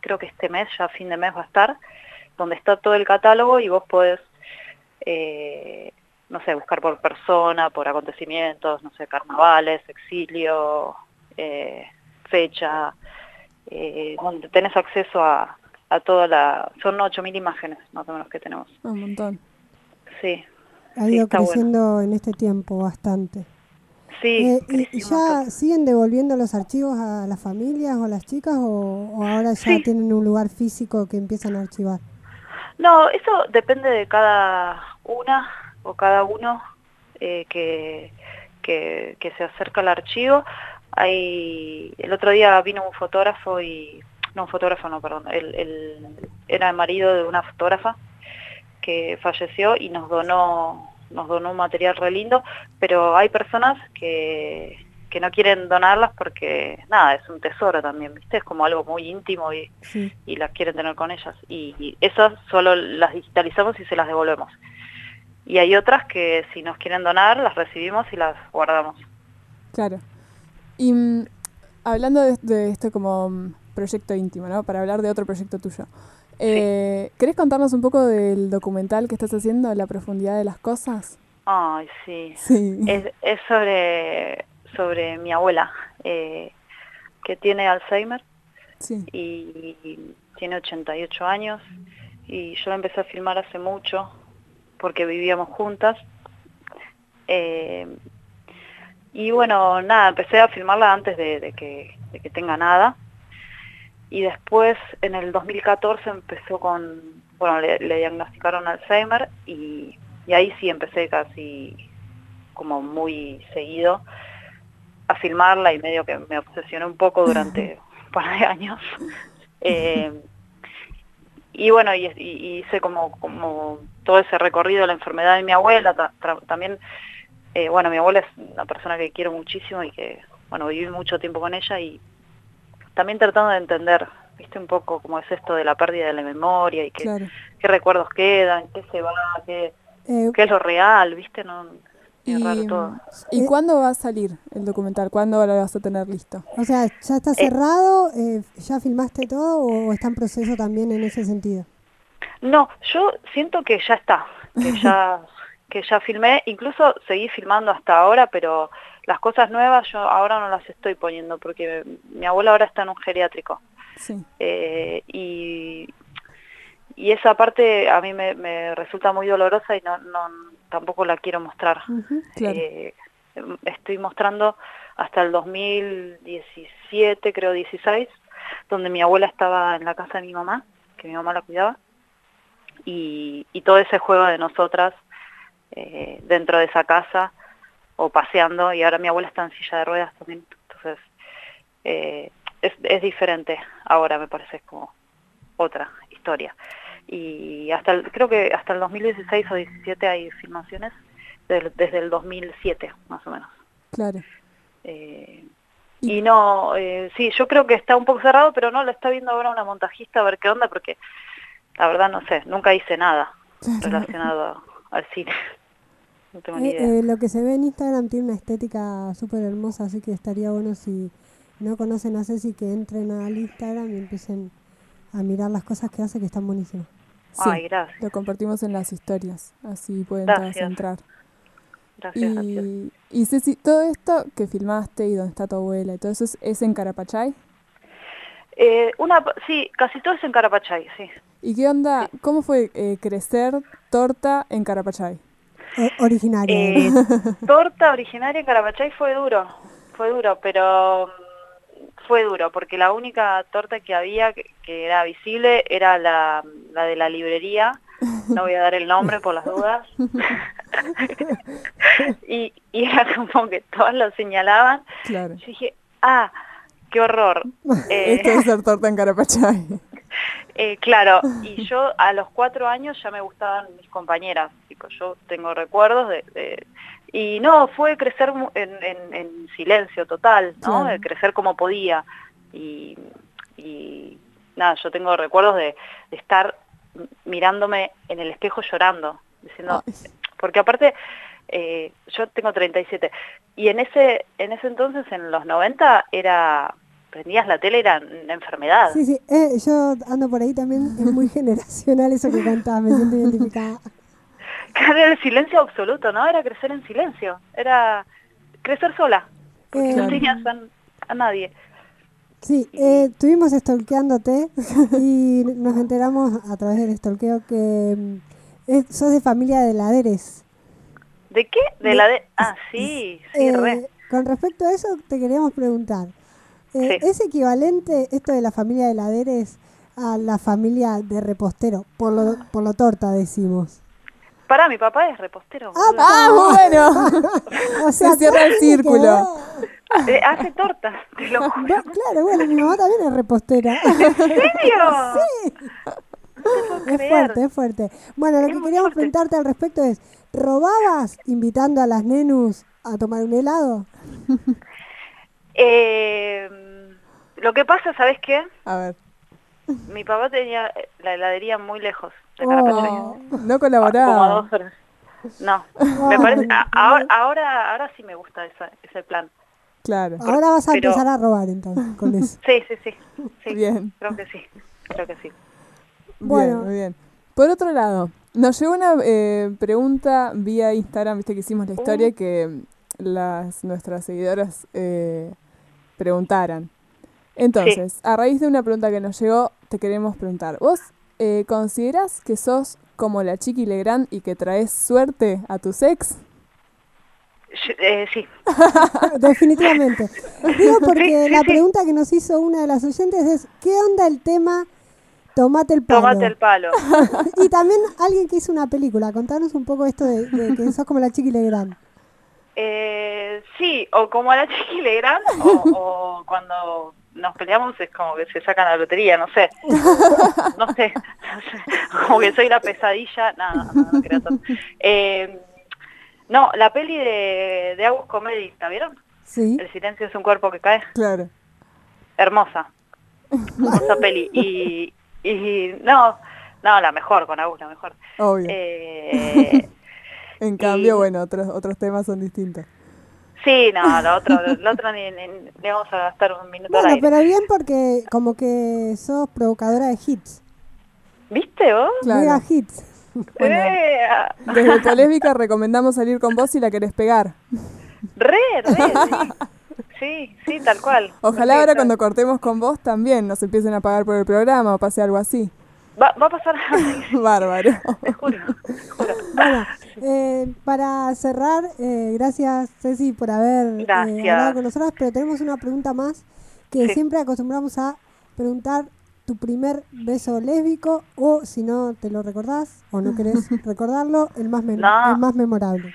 creo que este mes, ya a fin de mes va a estar, donde está todo el catálogo y vos podés no sé, buscar por persona, por acontecimientos, no sé, carnavales, exilio, fecha, eh, donde tenés acceso a, a toda la... Son 8.000 imágenes más o menos que tenemos. Un montón. Sí, Ha Sí, ido bueno. creciendo en este tiempo bastante. sí. Eh, ¿y- ¿Y ya siguen devolviendo los archivos a las familias o a las chicas o, o ahora ya tienen un lugar físico que empiezan a archivar? No, eso depende de cada una o cada uno eh, que, que, que se acerca al archivo. Hay, el otro día vino un fotógrafo y, no un fotógrafo, no, perdón, el, el- era el marido de una fotógrafa que falleció y nos donó nos donó un material re lindo, pero hay personas que, que no quieren donarlas porque, nada, es un tesoro también, ¿viste? Es como algo muy íntimo y, Sí. y las quieren tener con ellas. Y, y esas solo las digitalizamos y se las devolvemos. Y hay otras que si nos quieren donar, las recibimos y las guardamos. Claro. Y mm, hablando de, de esto como mm, proyecto íntimo, ¿no? Para hablar de otro proyecto tuyo. Eh, ¿Querés contarnos un poco del documental que estás haciendo, La profundidad de las cosas? Ay, sí. Sí. Es, es sobre, sobre mi abuela, eh, que tiene Alzheimer Sí. y, y tiene 88 años. Y yo la empecé a filmar hace mucho porque vivíamos juntas. Eh, y bueno, nada, empecé a filmarla antes de, de que, de que tenga nada. Y después, en el 2014, empezó con, bueno, le, le diagnosticaron Alzheimer y, y ahí sí empecé casi como muy seguido a filmarla y medio que me obsesioné un poco durante un par de años. Eh, y bueno, y, hice como, como todo ese recorrido de la enfermedad de mi abuela. ta- tra- también, eh, bueno, mi abuela es una persona que quiero muchísimo y que, bueno, viví mucho tiempo con ella y también tratando de entender, viste, un poco cómo es esto de la pérdida de la memoria y qué, Claro. qué recuerdos quedan, qué se va, qué, Eh, qué es lo real, viste, no, es Y, raro todo. ¿Y cuándo va a salir el documental? ¿Cuándo lo vas a tener listo? O sea, ¿ya está cerrado? Eh, ¿Ya filmaste todo o está en proceso también en ese sentido? No, yo siento que ya está, que ya, que ya filmé, incluso seguí filmando hasta ahora, pero las cosas nuevas yo ahora no las estoy poniendo porque mi abuela ahora está en un geriátrico Sí. eh, y, y esa parte a mí me, me resulta muy dolorosa y no, no tampoco la quiero mostrar. claro. Eh, estoy mostrando hasta el 2017, creo 16, donde mi abuela estaba en la casa de mi mamá, que mi mamá la cuidaba, y, y todo ese juego de nosotras eh, dentro de esa casa o paseando, y ahora mi abuela está en silla de ruedas también, entonces eh, es, es diferente ahora, me parece, es como otra historia. Y hasta el, creo que hasta el 2016 o 17 hay filmaciones, del- desde el 2007 más o menos. Claro. Eh, y no, eh, sí, yo creo que está un poco cerrado, pero no, lo está viendo ahora una montajista a ver qué onda, porque la verdad no sé, nunca hice nada relacionado al cine. No tengo ni Eh, idea. eh, lo que se ve en Instagram tiene una estética súper hermosa, así que estaría bueno si no conocen a Ceci que entren al Instagram y empiecen a mirar las cosas que hace que están buenísimas. Sí, Ay, gracias. Lo compartimos en las historias, así pueden todas Gracias. entrar. Gracias, gracias. Y, y Ceci, todo esto que filmaste y donde está tu abuela y todo eso es, es en Carapachay. Eh, una, sí, casi todo es en Carapachay, sí. ¿Y qué onda? ¿Cómo fue eh, crecer torta en Carapachay? Originaria. Eh, torta originaria en Carapachay fue duro, fue duro, pero mm, fue duro, porque la única torta que había que, era visible era la, la de la librería, no voy a dar el nombre por las dudas, y, y era como que todas lo señalaban, Claro. yo dije, ah, qué horror. Eh, Esto es ser torta en Carapachay. Eh, claro, y yo a los cuatro años ya me gustaban mis compañeras, yo tengo recuerdos de... de- y no, fue crecer en, en- en silencio total, ¿no? Claro. Crecer como podía. Y, y nada, yo tengo recuerdos de, de estar mirándome en el espejo llorando, diciendo, porque aparte eh, yo tengo 37 y en ese en ese entonces en los 90 era prendías la tele era una enfermedad. Sí, sí, eh, yo ando por ahí también, es muy generacional eso que contaba, me siento identificada. Era el silencio absoluto, ¿no? Era crecer en silencio. Era crecer sola. Porque no Eh, tenías a, a nadie. Sí, eh, estuvimos stalkeándote y nos enteramos a través del stalkeo que mm, es- sos de familia de heladeres. ¿De qué? De la de... Ah, sí, sí, Eh, re. con respecto a eso, te queríamos preguntar. Eh, Sí. ¿Es equivalente esto de la familia de heladeres a la familia de repostero? Por lo, por lo torta, decimos. Pará, mi papá es repostero. Ah. Ah, bueno. O sea, Se cierra el ¿cómo se círculo. Eh, hace tortas, te lo juro. Claro, bueno, mi mamá también es repostera. ¿En serio? Sí. Es fuerte, es fuerte. Bueno, lo que queríamos preguntarte al respecto es, ¿robabas invitando a las nenus a tomar un helado? Eh, lo que pasa, ¿sabes qué? A ver. Mi papá tenía la heladería muy lejos de. Oh, no Como a colaboraba. dos horas. No, me parece, a- ahora, ahora, ahora sí me gusta esa- ese plan. Claro. Ahora vas a Pero- empezar a robar entonces con eso. Sí, sí, sí. sí Bien. Creo que sí, creo que sí. Bueno. Bien, muy bien. Por otro lado, nos llegó una eh, pregunta vía Instagram, viste que hicimos la historia que las nuestras seguidoras eh, preguntaran. Entonces, a raíz de una pregunta que nos llegó, te queremos preguntar. ¿Vos eh, considerás que sos como la Chiqui Legrand y que traes suerte a tu ex? Yo- eh, sí. Definitivamente. Digo porque sí, la sí. pregunta que nos hizo una de las oyentes es, ¿qué onda el tema Tomate el palo? Tomate el palo. y también alguien que hizo una película. Contanos un poco esto de, de que sos como la Chiqui Legrand. Eh, sí, o como a la Chiqui Legrand, o, o cuando nos peleamos es como que se sacan la lotería, no sé. No sé, no sé. como que soy la pesadilla, no, no, no creo tanto. Eh, no, la peli de, de Agus Comedy, ¿la vieron? Sí. El silencio es un cuerpo que cae. Claro. Hermosa. Hermosa peli. Y, y no, no, la mejor, con Agus, la mejor. Obvio. Eh, En cambio, bueno, otros, otros temas son distintos. sí, no, lo otro, lo otro ni, ni, ni vamos a gastar un minuto al Bueno, aire. pero bien porque como que sos provocadora de hits. ¿Viste vos? Mega hits. Bueno, Eh, desde Polémica recomendamos salir con vos si la querés pegar. re, re, sí. Sí, sí, tal cual. Ojalá ahora cuando cortemos con vos también nos empiecen a pagar por el programa o pase algo así. Va, va a pasar Bárbaro. Bueno, eh, para cerrar, eh, gracias Ceci por haber eh, hablado con nosotros, pero tenemos una pregunta más que Sí. siempre acostumbramos a preguntar tu primer beso lésbico o si no te lo recordás o no querés recordarlo, el más, No. el más memorable.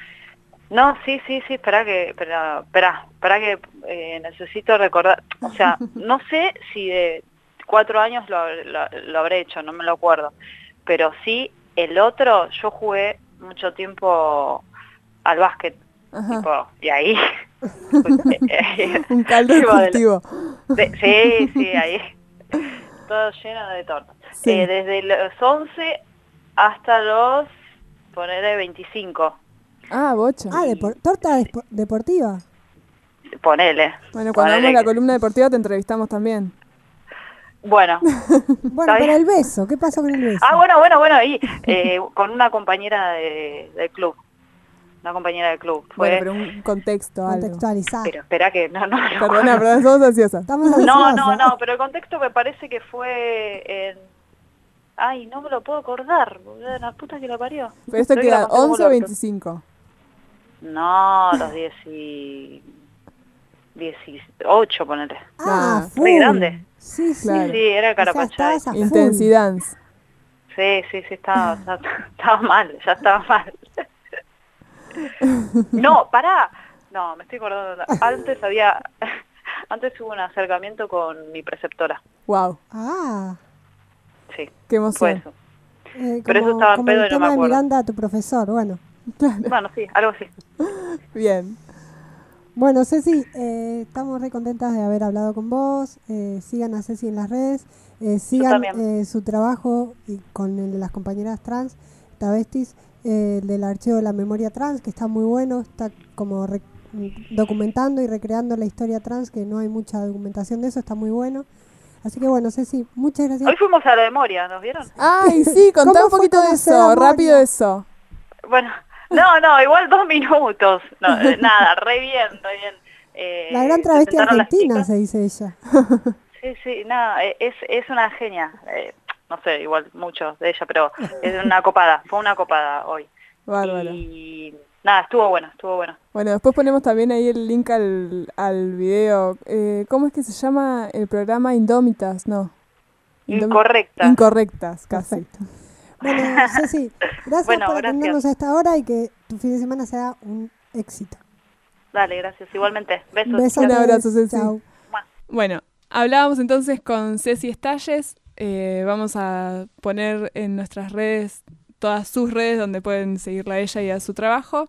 No, sí, sí, sí, espera que, espera, espera que eh, necesito recordar, o sea, no sé si de cuatro años lo, lo, lo habré hecho, no me lo acuerdo, pero sí, el otro, yo jugué mucho tiempo al básquet, tipo, y ahí... Un caldo cultivo. de- sí, sí, ahí, todo lleno de tortas. Sí. Eh, desde los 11 hasta los, ponerle 25, Ah, bocha. Ah, depor- torta despo- deportiva. ponele. Bueno, cuando ponele hagamos la columna deportiva te entrevistamos también. Bueno, Bueno, el beso, ¿qué pasó con el beso? Ah, bueno, bueno, bueno, ahí, eh, con una compañera de, del club. Una compañera del club. Fue, Bueno, pero un contexto, algo. Contextualizar. pero espera que, no, no, no. Perdona, perdón, somos ansiosas. Estamos No, ansiosas. no, no, pero el contexto me parece que fue en... Ay, no me lo puedo acordar, boludo, la puta que la parió. Pero esto Creo que queda la conté como 11 o el orto. 25. No, los 10 y... 18, ponete. Ah. Muy grande. Sí, sí. Claro. Sí, era Carapachay. Intensidad. Sí, sí, sí, estaba, estaba, estaba mal, ya estaba mal. No, pará. No, me estoy acordando. Antes había, antes hubo un acercamiento con mi preceptora. Wow, Ah, Sí, qué fue emoción. eso. eh, Pero eso estaba en pedo y no tema me de acuerdo. Miranda, tu profesor, bueno. Bueno, sí, algo así. Bien. Bueno, Ceci, eh, estamos re contentas de haber hablado con vos. Eh, sigan a Ceci en las redes. Eh, sigan eh, su trabajo y con el de las compañeras trans, travestis, eh, el del archivo de la memoria trans, que está muy bueno. Está como re- documentando y recreando la historia trans, que no hay mucha documentación de eso, está muy bueno. Así que bueno, Ceci, muchas gracias. Hoy fuimos a la memoria, ¿nos vieron? Ay, sí, contá ¿Cómo un poquito de eso, rápido eso. Bueno, no, no, igual dos minutos. No, nada, re bien, re bien. Eh, La gran travesti argentina, se dice ella. Sí, sí, nada, eh, es, es una genia. eh, no sé, igual mucho de ella, pero es una copada, fue una copada hoy. Bárbaro. Y nada, estuvo bueno, estuvo bueno. Bueno, después ponemos también ahí el link al, al video. Eh, ¿Cómo es que se llama el programa? Indómitas, no. Indómi- Incorrectas. Incorrectas, casi. Bueno, Ceci, gracias Bueno, por gracias. atendernos a esta hora y que tu fin de semana sea un éxito. Dale, gracias, igualmente. Besos. Besos. Un abrazo, Ceci. Chau. Bueno, hablábamos entonces con Ceci Estalles. Eh, vamos a poner en nuestras redes todas sus redes donde pueden seguirla a ella y a su trabajo.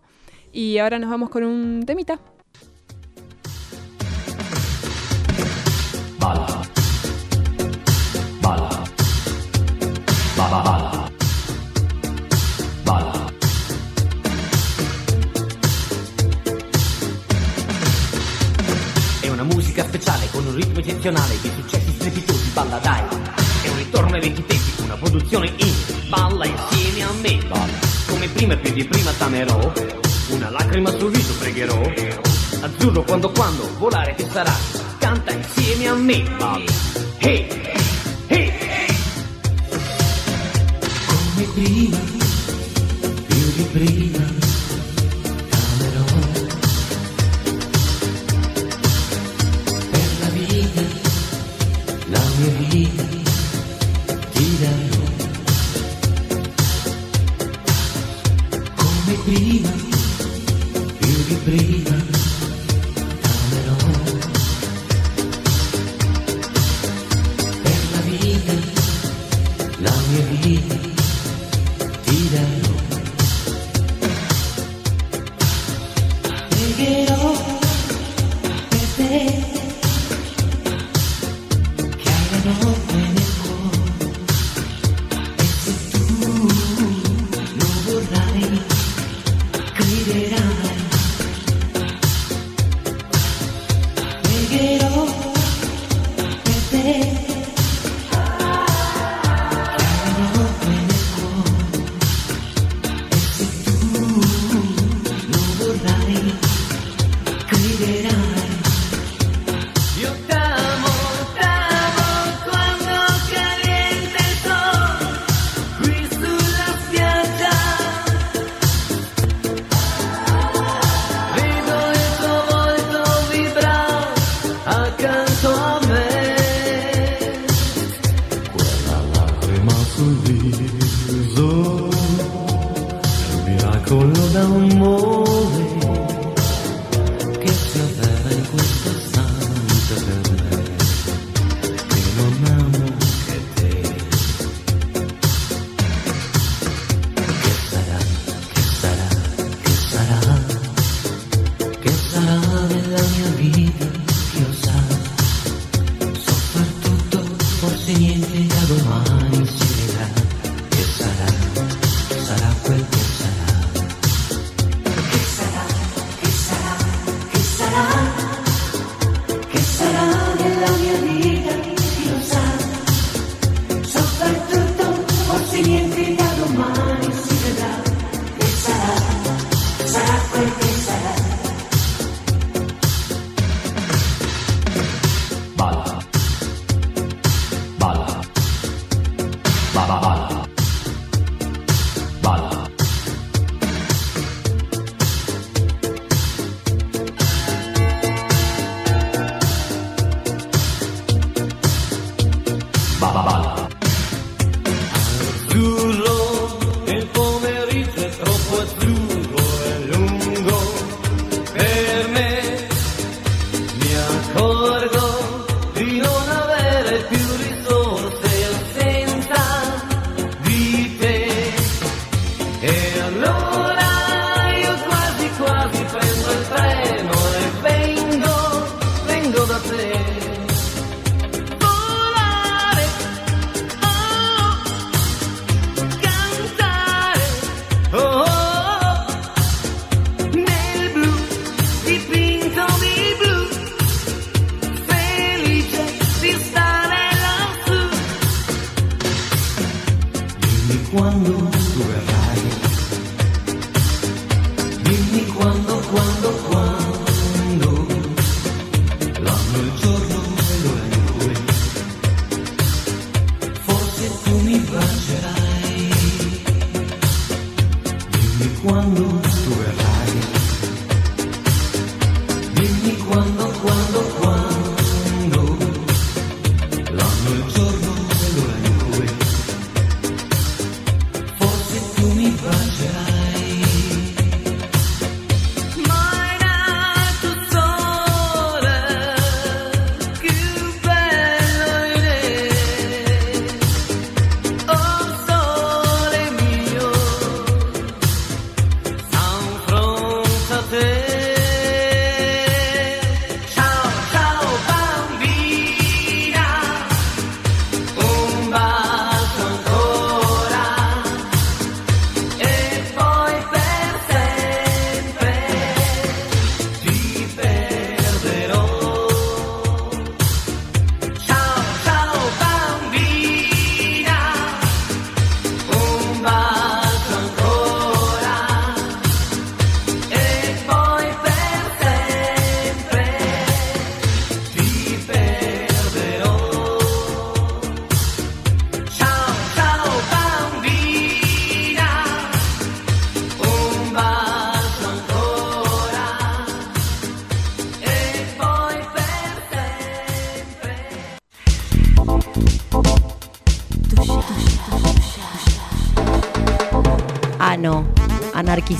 Y ahora nos vamos con un temita. Bala. Bala. Bala. Bala. Una musica speciale con un ritmo eccezionale di successi strepitosi, balla dai. È un ritorno ai vecchi tempi, una produzione in balla insieme a me. Come prima e più di prima t'amerò, una lacrima sul viso pregherò. Azzurro quando quando volare che sarà, canta insieme a me. Balla. Hey, hey. Come prima, più di prima,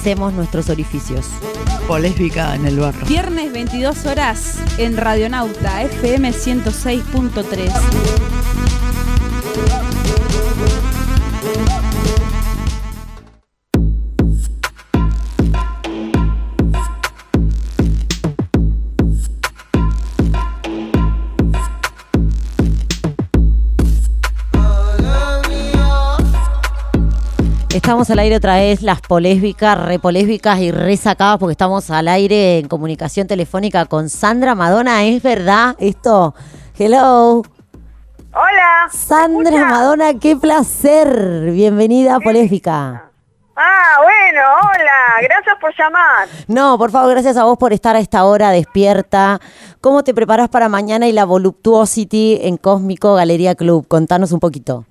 desquicemos nuestros orificios. Polésbica en el barro. Viernes 22 horas en Radionauta FM 106.3. Estamos al aire otra vez, las polésbicas, repolésbicas y resacadas porque estamos al aire en comunicación telefónica con Sandra Madonna. ¿Es verdad esto? Hello. Hola. Sandra Madonna, qué placer. Bienvenida a Polésbica. Ah, bueno, hola. Gracias por llamar. No, por favor, gracias a vos por estar a esta hora despierta. ¿Cómo te preparas para mañana y la Voluptuosity en Cósmico Galería Club? Contanos un poquito.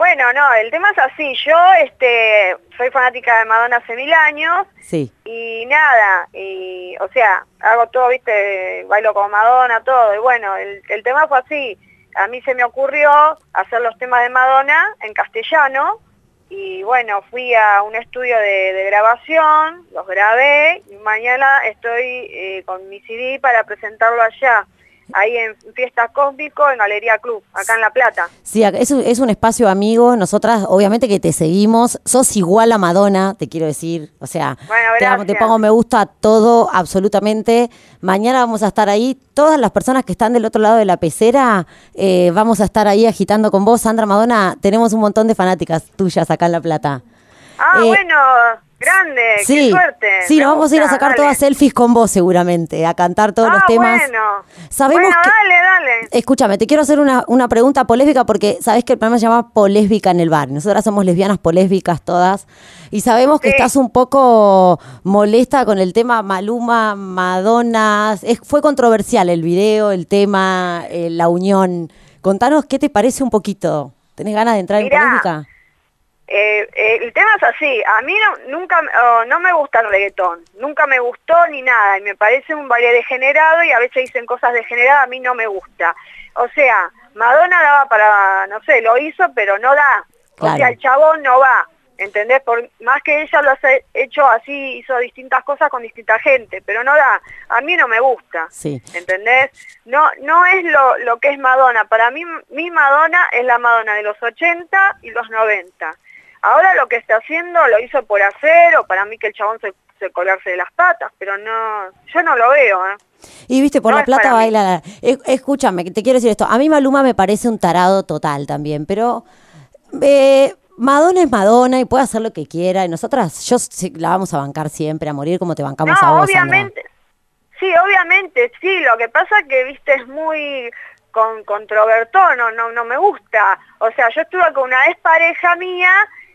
Bueno, no, el tema es así. Yo este, soy fanática de Madonna hace mil años Sí. y nada, y, o sea, hago todo, viste, bailo como Madonna, todo. Y bueno, el, el tema fue así. A mí se me ocurrió hacer los temas de Madonna en castellano y bueno, fui a un estudio de, de grabación, los grabé y mañana estoy eh, con mi CD para presentarlo allá, ahí en Fiesta Cósmico, en Galería Club, acá en La Plata. Sí, es un, es un espacio amigo. Nosotras, obviamente que te seguimos. Sos igual a Madonna, te quiero decir. O sea, Bueno, te, pongo me gusta a todo, absolutamente. Mañana vamos a estar ahí. Todas las personas que están del otro lado de la pecera, eh, vamos a estar ahí agitando con vos. Sandra Madonna, tenemos un montón de fanáticas tuyas acá en La Plata. Ah, Eh, bueno, grande, qué Sí, suerte. sí, nos vamos a ir a sacar dale. todas selfies con vos seguramente, a cantar todos ah, los temas. bueno. Sabemos bueno, que- dale, dale. Escúchame, te quiero hacer una, una pregunta polésbica porque sabes que el programa se llama Polésbica en el bar. Nosotras somos lesbianas polésbicas todas y sabemos que estás un poco molesta con el tema Maluma, Madonna. Es, fue controversial el video, el tema, eh, la unión. Contanos qué te parece un poquito. ¿Tenés ganas de entrar Mirá, en polémica? Eh, eh, el tema es así, a mí no, nunca, oh, no me gusta el reggaetón, nunca me gustó ni nada, y me parece un baile degenerado y a veces dicen cosas degeneradas, a mí no me gusta. O sea, Madonna daba para, no sé, lo hizo, pero no da. O sea, el chabón no va, ¿entendés? Por más que ella lo ha hecho así, hizo distintas cosas con distinta gente, pero no da. A mí no me gusta. Sí. ¿entendés? No, no es lo, lo que es Madonna. Para mí, mi Madonna es la Madonna de los 80 y los 90. Ahora lo que está haciendo lo hizo por hacer, o para mí que el chabón se, se colgarse de las patas, pero no, yo no lo veo, ¿eh? Y viste, por No la plata baila. la- Es- Escúchame, te quiero decir esto. A mí Maluma me parece un tarado total también, pero eh, Madonna es Madonna y puede hacer lo que quiera. Y nosotras, yo la vamos a bancar siempre, a morir como te bancamos a No, vos, Sandra. obviamente, sí, obviamente, sí, lo que pasa que, viste, es muy con, controvertón, no, no, no me gusta. O sea, yo estuve con una ex pareja mía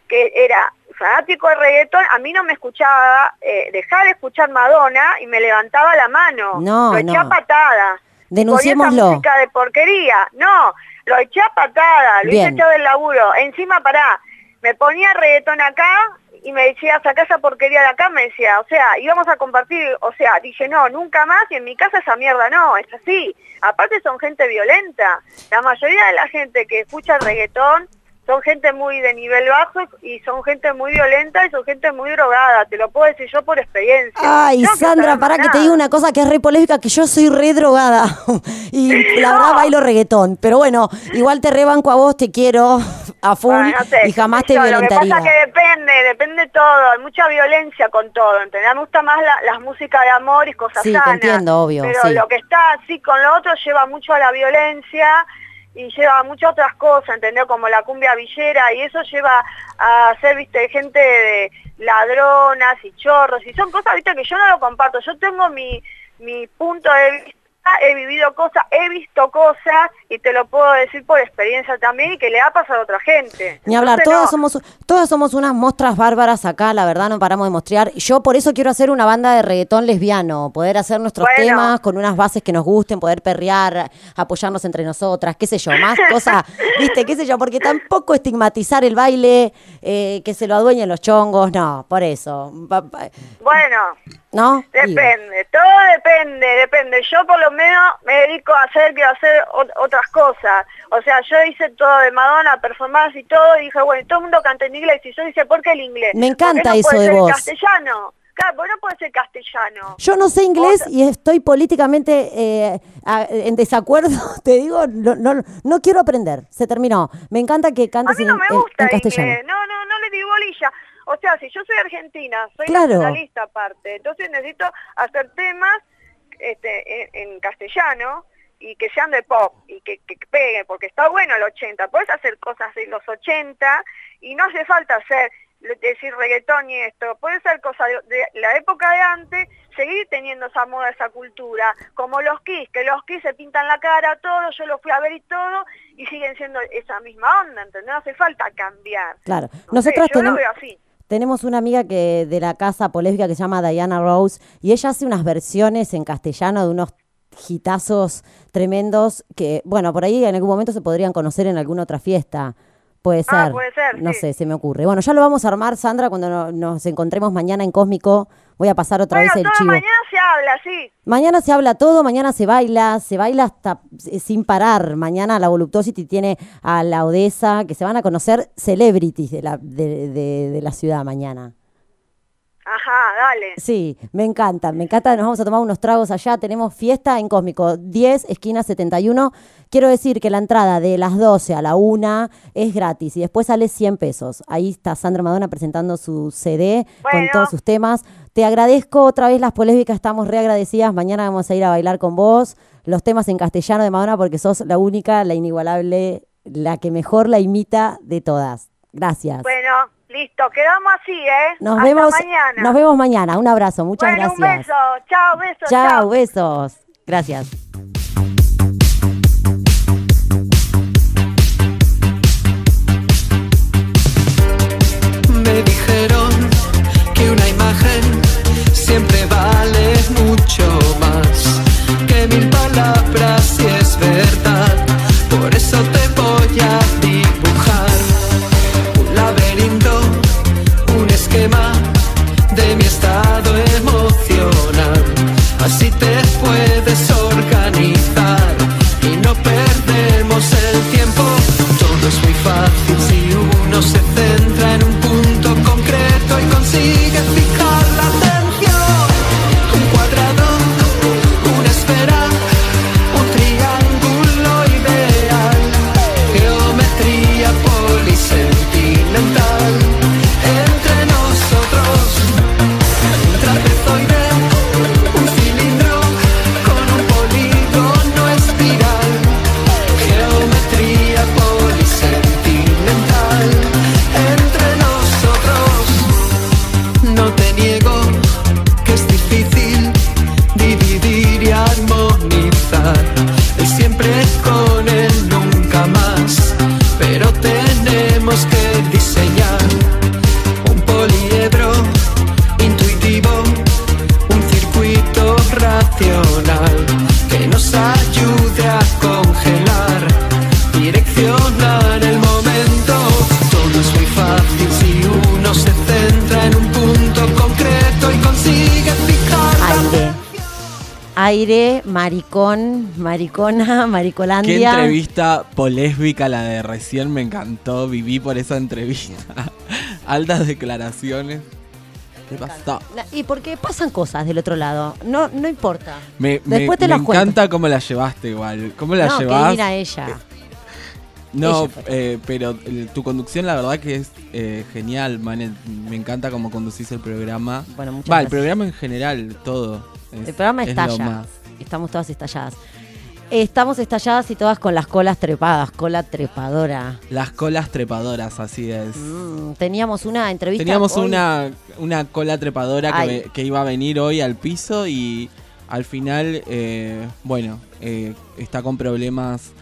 que era fanático de reggaetón, a mí no me escuchaba, eh, dejaba de escuchar Madonna y me levantaba la mano, No, lo eché no. a patada. Denunciémoslo. esa música de porquería, no, lo eché a patada, lo hice echado del laburo. Encima, pará, me ponía reggaetón acá y me decía, saca esa porquería de acá, me decía, o sea, íbamos a compartir, o sea, dije, no, nunca más, y en mi casa esa mierda no, es así. Aparte son gente violenta. La mayoría de la gente que escucha reggaetón son gente muy de nivel bajo y son gente muy violenta y son gente muy drogada, te lo puedo decir yo por experiencia. Ay, No, Sandra, para que te diga una cosa que es re polémica, que yo soy re drogada. y la verdad bailo reggaetón. Pero bueno, igual te rebanco a vos, te quiero a full Bueno, no sé, y jamás te yo, Lo que violentaría. pasa que depende, depende todo, hay mucha violencia con todo, ¿entendés? Me gusta más la, las músicas de amor y cosas Sí, sanas. entiendo, obvio, Pero sí. lo que está así con lo otro lleva mucho a la violencia y lleva muchas otras cosas, ¿entendés? Como la cumbia villera y eso lleva a ser, viste, gente de ladronas y chorros y son cosas, viste, que yo no lo comparto. Yo tengo mi, mi punto de vista, he vivido cosas, he visto cosas y te lo puedo decir por experiencia también y que le ha pasado a otra gente. Ni hablar, Entonces, todas no, somos todas somos unas mostras bárbaras acá, la verdad no paramos de mostrar. Yo por eso quiero hacer una banda de reggaetón lesbiano, poder hacer nuestros Bueno. temas con unas bases que nos gusten, poder perrear, apoyarnos entre nosotras, qué sé yo, más cosas, viste, qué sé yo, porque tampoco estigmatizar el baile, eh, que se lo adueñen los chongos, no, por eso. Bueno, ¿No? Digo. depende, todo depende, depende. Yo por lo menos me dedico a hacer, quiero hacer ot- otras cosas. O sea, yo hice todo de Madonna, performance y todo, y dije, bueno, todo el mundo canta en inglés, y yo dije, ¿por qué el inglés? Me ¿Por qué encanta no eso puede de ser vos. castellano? Claro, no puede ser castellano. Yo no sé inglés y estoy políticamente eh, a- en desacuerdo. Te digo, no, no, no quiero aprender. Se terminó. Me encanta que A cantes mí en, no me en- gusta en castellano. inglés, no, no, no le di bolilla. O sea, si yo soy argentina, soy Claro. nacionalista aparte, entonces necesito hacer temas este, en, en castellano y que sean de pop y que, que peguen, porque está bueno el 80. Puedes hacer cosas de los 80 y no hace falta hacer, decir reggaetón y esto. Puede ser cosas de, de la época de antes, seguir teniendo esa moda, esa cultura, como los Kiss, que los Kiss se pintan la cara, todo, yo los fui a ver y todo, y siguen siendo esa misma onda, ¿entendés? No hace falta cambiar. Claro. No sé, Nosotras yo lo veo así. Tenemos una amiga que de la casa polémica que se llama Diana Rose y ella hace unas versiones en castellano de unos hitazos tremendos que, bueno, por ahí en algún momento se podrían conocer en alguna otra fiesta. Puede ser. Ah, puede ser, No sí. sé, se me ocurre. Bueno, ya lo vamos a armar, Sandra, cuando no- nos encontremos mañana en Cósmico. Voy a pasar otra Bueno, vez el todo chivo. mañana se habla, sí. Mañana se habla todo, mañana se baila, se baila hasta eh, sin parar. Mañana la Voluptuosity tiene a la Odessa, que se van a conocer celebrities de la, de, de- de la ciudad mañana. Ajá, dale. Sí, me encanta, me encanta. Nos vamos a tomar unos tragos allá. Tenemos fiesta en Cósmico 10, esquina 71. Quiero decir que la entrada de las 12 a la 1 es gratis y después sale 100 pesos. Ahí está Sandra Madonna presentando su CD con todos sus temas. Te agradezco otra vez las polémicas, estamos re agradecidas. Mañana vamos a ir a bailar con vos los temas en castellano de Madonna porque sos la única, la inigualable, la que mejor la imita de todas. Gracias. Bueno, listo, quedamos así, ¿eh? Nos Hasta vemos mañana. nos vemos mañana. Un abrazo, muchas bueno, un gracias. beso. Chao, besos. Chao, besos. Gracias. Me dijeron que una imagen siempre vale mucho más que mil palabras si es verdad. Aire, maricón, maricona, Qué maricolandia. entrevista polésbica la de recién, me encantó, viví por esa entrevista. Altas declaraciones. ¿Qué pasó? Y porque pasan cosas del otro lado. No, no importa. Me, me- Después te me las cuento. encanta cómo la llevaste igual. ¿Cómo la no, que llevas? divina ella. No, Ella fue. eh, pero el- tu conducción la verdad que es eh, genial, Manet. Me encanta cómo conducís el programa. Bueno, muchas Va, el programa en general, todo. Es- El programa es estalla. Estamos todas estalladas. Estamos estalladas y todas con las colas trepadas, cola trepadora. Las colas trepadoras, así es. Mm, teníamos una entrevista. Teníamos hoy. una, una cola trepadora que, iba a venir hoy al piso y al final, eh, bueno, eh, está con problemas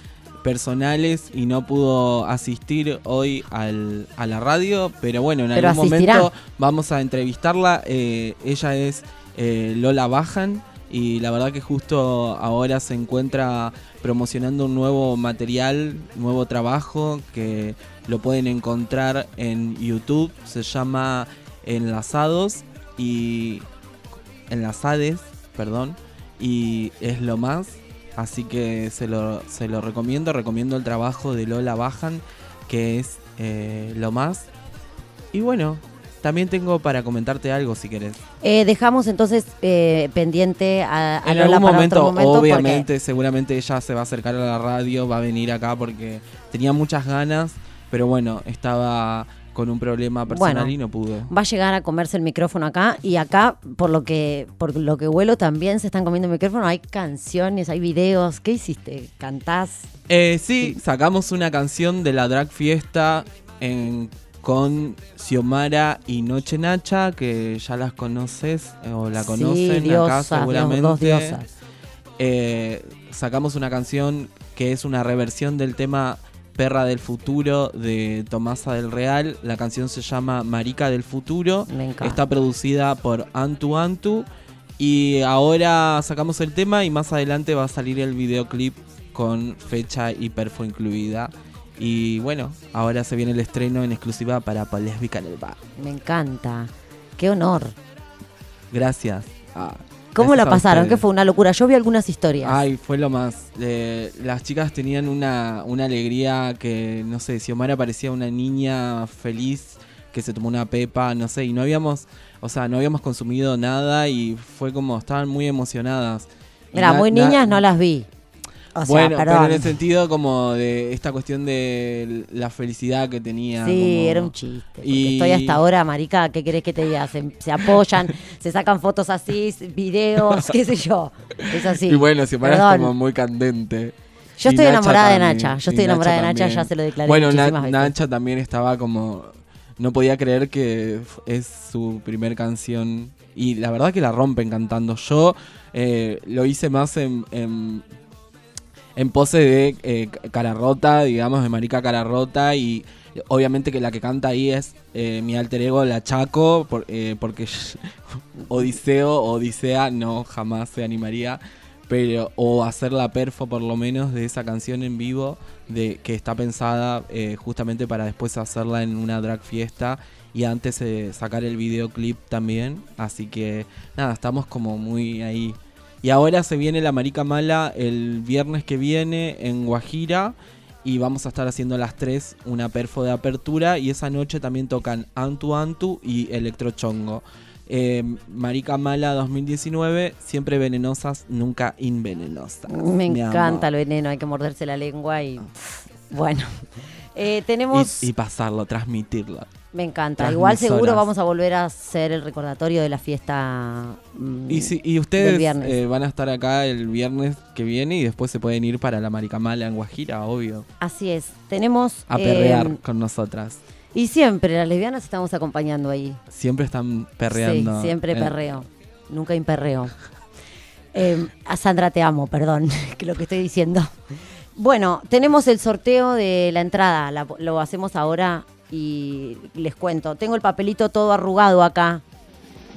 personales y no pudo asistir hoy al- a la radio, pero bueno, en Pero algún asistirá. momento vamos a entrevistarla. Eh, ella es eh, Lola Bajan y la verdad que justo ahora se encuentra promocionando un nuevo material, nuevo trabajo que lo pueden encontrar en YouTube, se llama Enlazados y Enlazades, perdón. y es lo más. Así que se lo, se lo recomiendo. Recomiendo el trabajo de Lola Bajan, que es eh, lo más. Y bueno, también tengo para comentarte algo si querés. Eh, dejamos entonces eh, pendiente a, a En Lola algún para momento, otro momento. porque- obviamente, seguramente ella se va a acercar a la radio, va a venir acá porque tenía muchas ganas, pero bueno, estaba con un problema personal Bueno, y no pudo. Va a llegar a comerse el micrófono acá y acá, por lo que por lo que huelo, también se están comiendo el micrófono. Hay canciones, hay videos. ¿Qué hiciste? ¿Cantás? Eh, sí, sacamos una canción de la Drag Fiesta en- con Xiomara y Noche Nacha, que ya las conoces eh, o la Sí, conocen diosas, acá seguramente. dos diosas. Eh, sacamos una canción que es una reversión del tema Perra del Futuro de Tomasa del Real. La canción se llama Marica del Futuro. encanta. Está producida por Antu Antu. Y ahora sacamos el tema y más adelante va a salir el videoclip con fecha y perfo incluida. Y bueno, ahora se viene el estreno en exclusiva para Polésbica en el Bar. Me encanta. Qué honor. Gracias. Ah, ¿Cómo la pasaron? Que fue una locura. Yo vi algunas historias. Ay, fue lo más. Eh, las chicas tenían una, una alegría que, no sé, Xiomara parecía una niña feliz que se tomó una pepa, no sé, y no habíamos, o sea, no habíamos consumido nada y fue como, estaban muy emocionadas. Mira, muy niñas no las vi. O sea, bueno, pero en el sentido como de esta cuestión de la felicidad que tenía. Sí, como- era un chiste. Y- Estoy hasta ahora, marica, ¿qué querés que te diga? Se, se apoyan, se sacan fotos así, videos, qué sé yo. Es así. Y bueno, es Perdón. como muy candente. Yo estoy enamorada de Nacha, yo estoy enamorada de Nacha, ya se lo declaré Bueno, Na- muchísimas veces. Nacha también estaba como... No podía creer que es su primer canción. Y la verdad que la rompen cantando. Yo eh, lo hice más en, en, en pose de eh, cara rota, digamos, de marica cara rota. Y obviamente que la que canta ahí es eh, mi alter ego, la Chaco. por- eh, porque Odiseo Odisea no jamás se animaría pero o hacer la perfo por lo menos de esa canción en vivo de que está pensada eh, justamente para después hacerla en una drag fiesta y antes sacar el videoclip también así que nada estamos como muy ahí y ahora se viene la marica mala el viernes que viene en Guajira y vamos a estar haciendo a las 3 una perfo de apertura y esa noche también tocan Antu Antu y Electrochongo. Eh, Marica Mala 2019, siempre venenosas, nunca invenenosas. Me encanta el veneno, hay que morderse la lengua y. Bueno. Eh, tenemos. Y, y pasarlo, transmitirlo. Me encanta. Igual seguro vamos a volver a hacer el recordatorio de la fiesta. mm, Y, si, y ustedes eh, van a estar acá el viernes que viene y después se pueden ir para la Marica Mala en Guajira, obvio. Así es. Tenemos. A eh, perrear con nosotras. y siempre las lesbianas estamos acompañando ahí. Siempre están perreando. Sí, siempre perreo. Nunca imperreo. Eh, a Sandra te amo, perdón, que lo que estoy diciendo. Bueno, tenemos el sorteo de la entrada, la- lo hacemos ahora y les cuento. Tengo el papelito todo arrugado acá,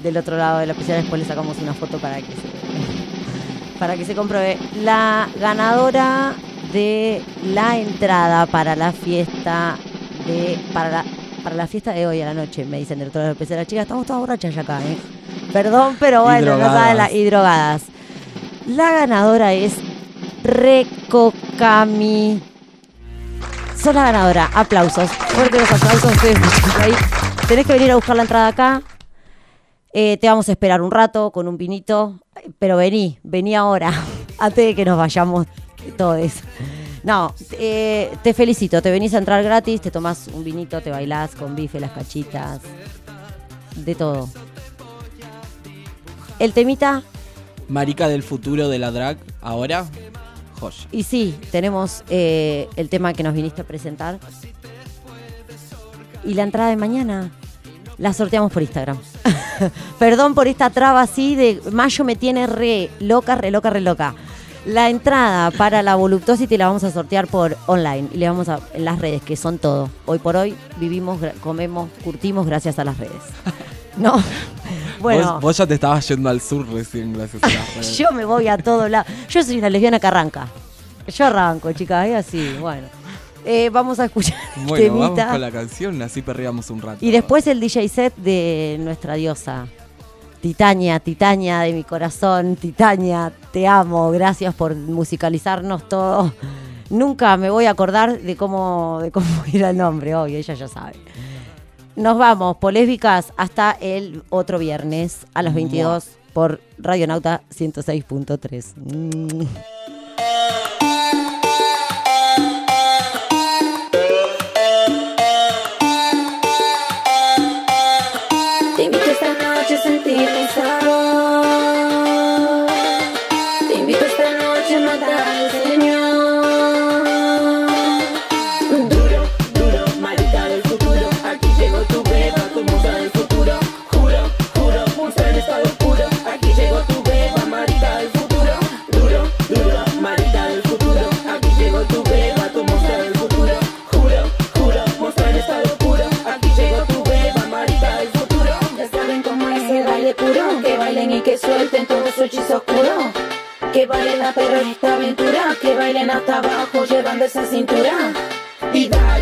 del otro lado de la piscina, después le sacamos una foto para que se, para que se compruebe. La ganadora de la entrada para la fiesta de para la, para la fiesta de hoy a la noche, me dicen del otro lado de la pecera. Chicas, estamos todas borrachas ya acá, ¿eh? Perdón, pero bueno, no saben la- y drogadas. La ganadora es Recocami. Sos la ganadora. Aplausos. Fuerte los aplausos. ahí. Tenés que venir a buscar la entrada acá. Eh, te vamos a esperar un rato con un vinito. Pero vení, vení ahora. Antes de que nos vayamos todos. No, eh, te felicito. Te venís a entrar gratis, te tomás un vinito, te bailás con bife, las cachitas. De todo. El temita Marica del futuro de la drag, ahora, joya. Y sí, tenemos eh, el tema que nos viniste a presentar. Y la entrada de mañana la sorteamos por Instagram. Perdón por esta traba así de mayo me tiene re loca, re loca, re loca. La entrada para la Voluptuosity la vamos a sortear por online y le vamos a en las redes, que son todo. Hoy por hoy vivimos, comemos, curtimos gracias a las redes. No. Bueno. Vos, ya te estabas yendo al sur recién, gracias a Yo me voy a todo lado. Yo soy una lesbiana que arranca. Yo arranco, chicas, es así, bueno. Eh, vamos a escuchar. Bueno, temita. vamos con la canción, así perríamos un rato. Y después el DJ set de nuestra diosa. Titania, Titania de mi corazón, Titania, te amo, gracias por musicalizarnos todo. Nunca me voy a acordar de cómo, de cómo era el nombre, obvio, ella ya sabe. Nos vamos, Polésbicas, hasta el otro viernes a las 22 por Radionauta 106.3. hechizo oscuro. Que bailen las perras esta aventura, que bailen hasta abajo llevando esa cintura. Y da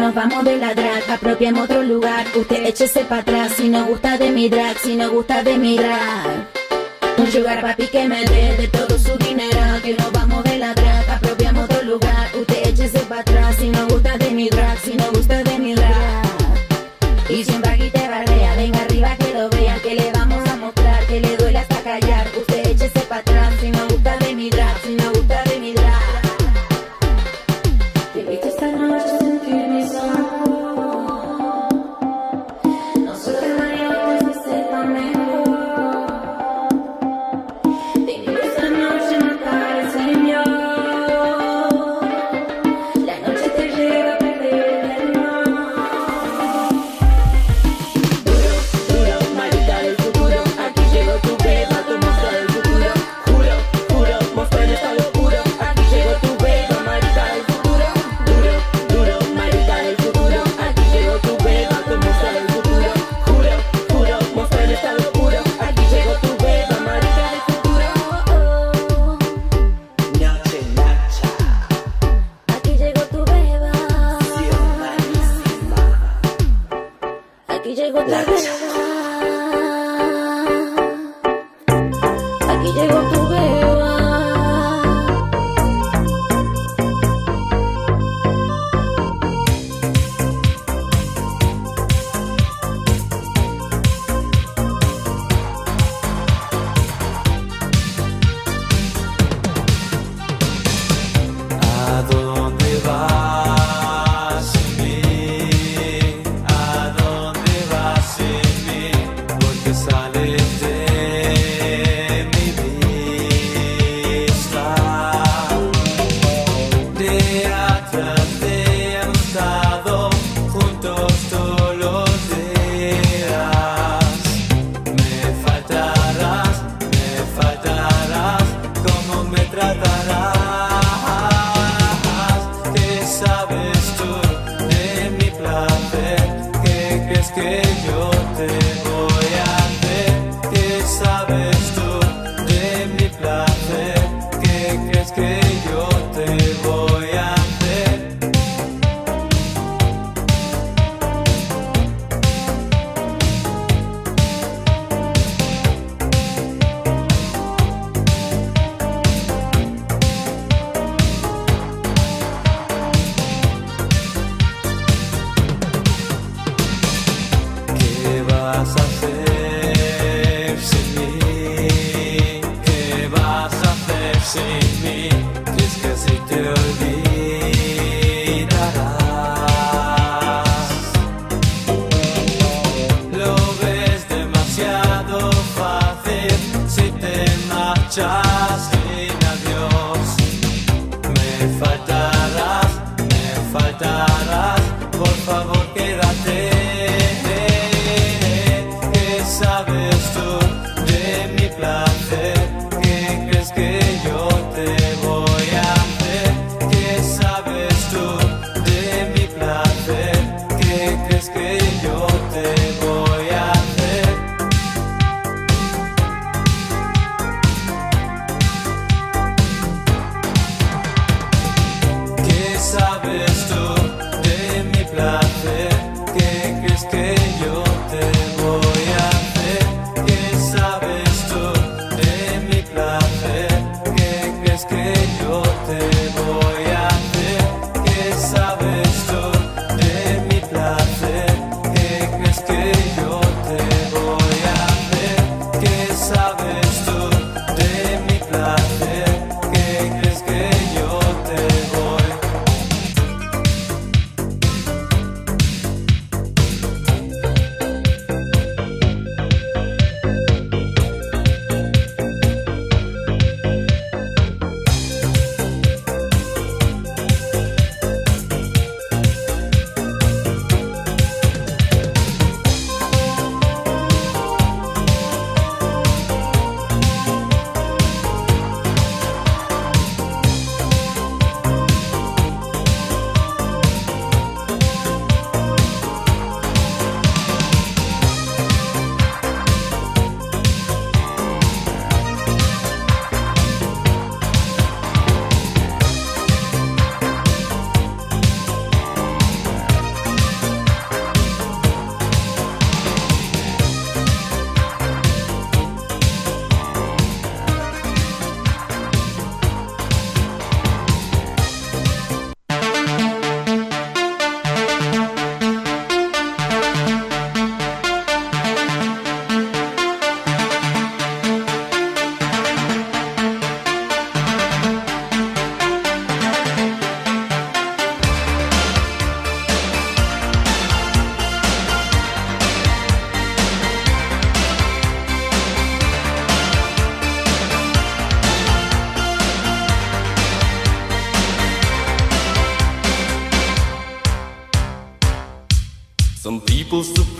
nos vamos de la drag, apropiamos otro lugar. Usted échese para atrás, si no gusta de mi drag, si no gusta de mi drag. Un sugar papi que me dé de todo su dinero, que nos vamos de la drag, apropiamos otro lugar. Usted échese para atrás, si no gusta de mi drag, si no gusta de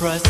press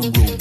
let the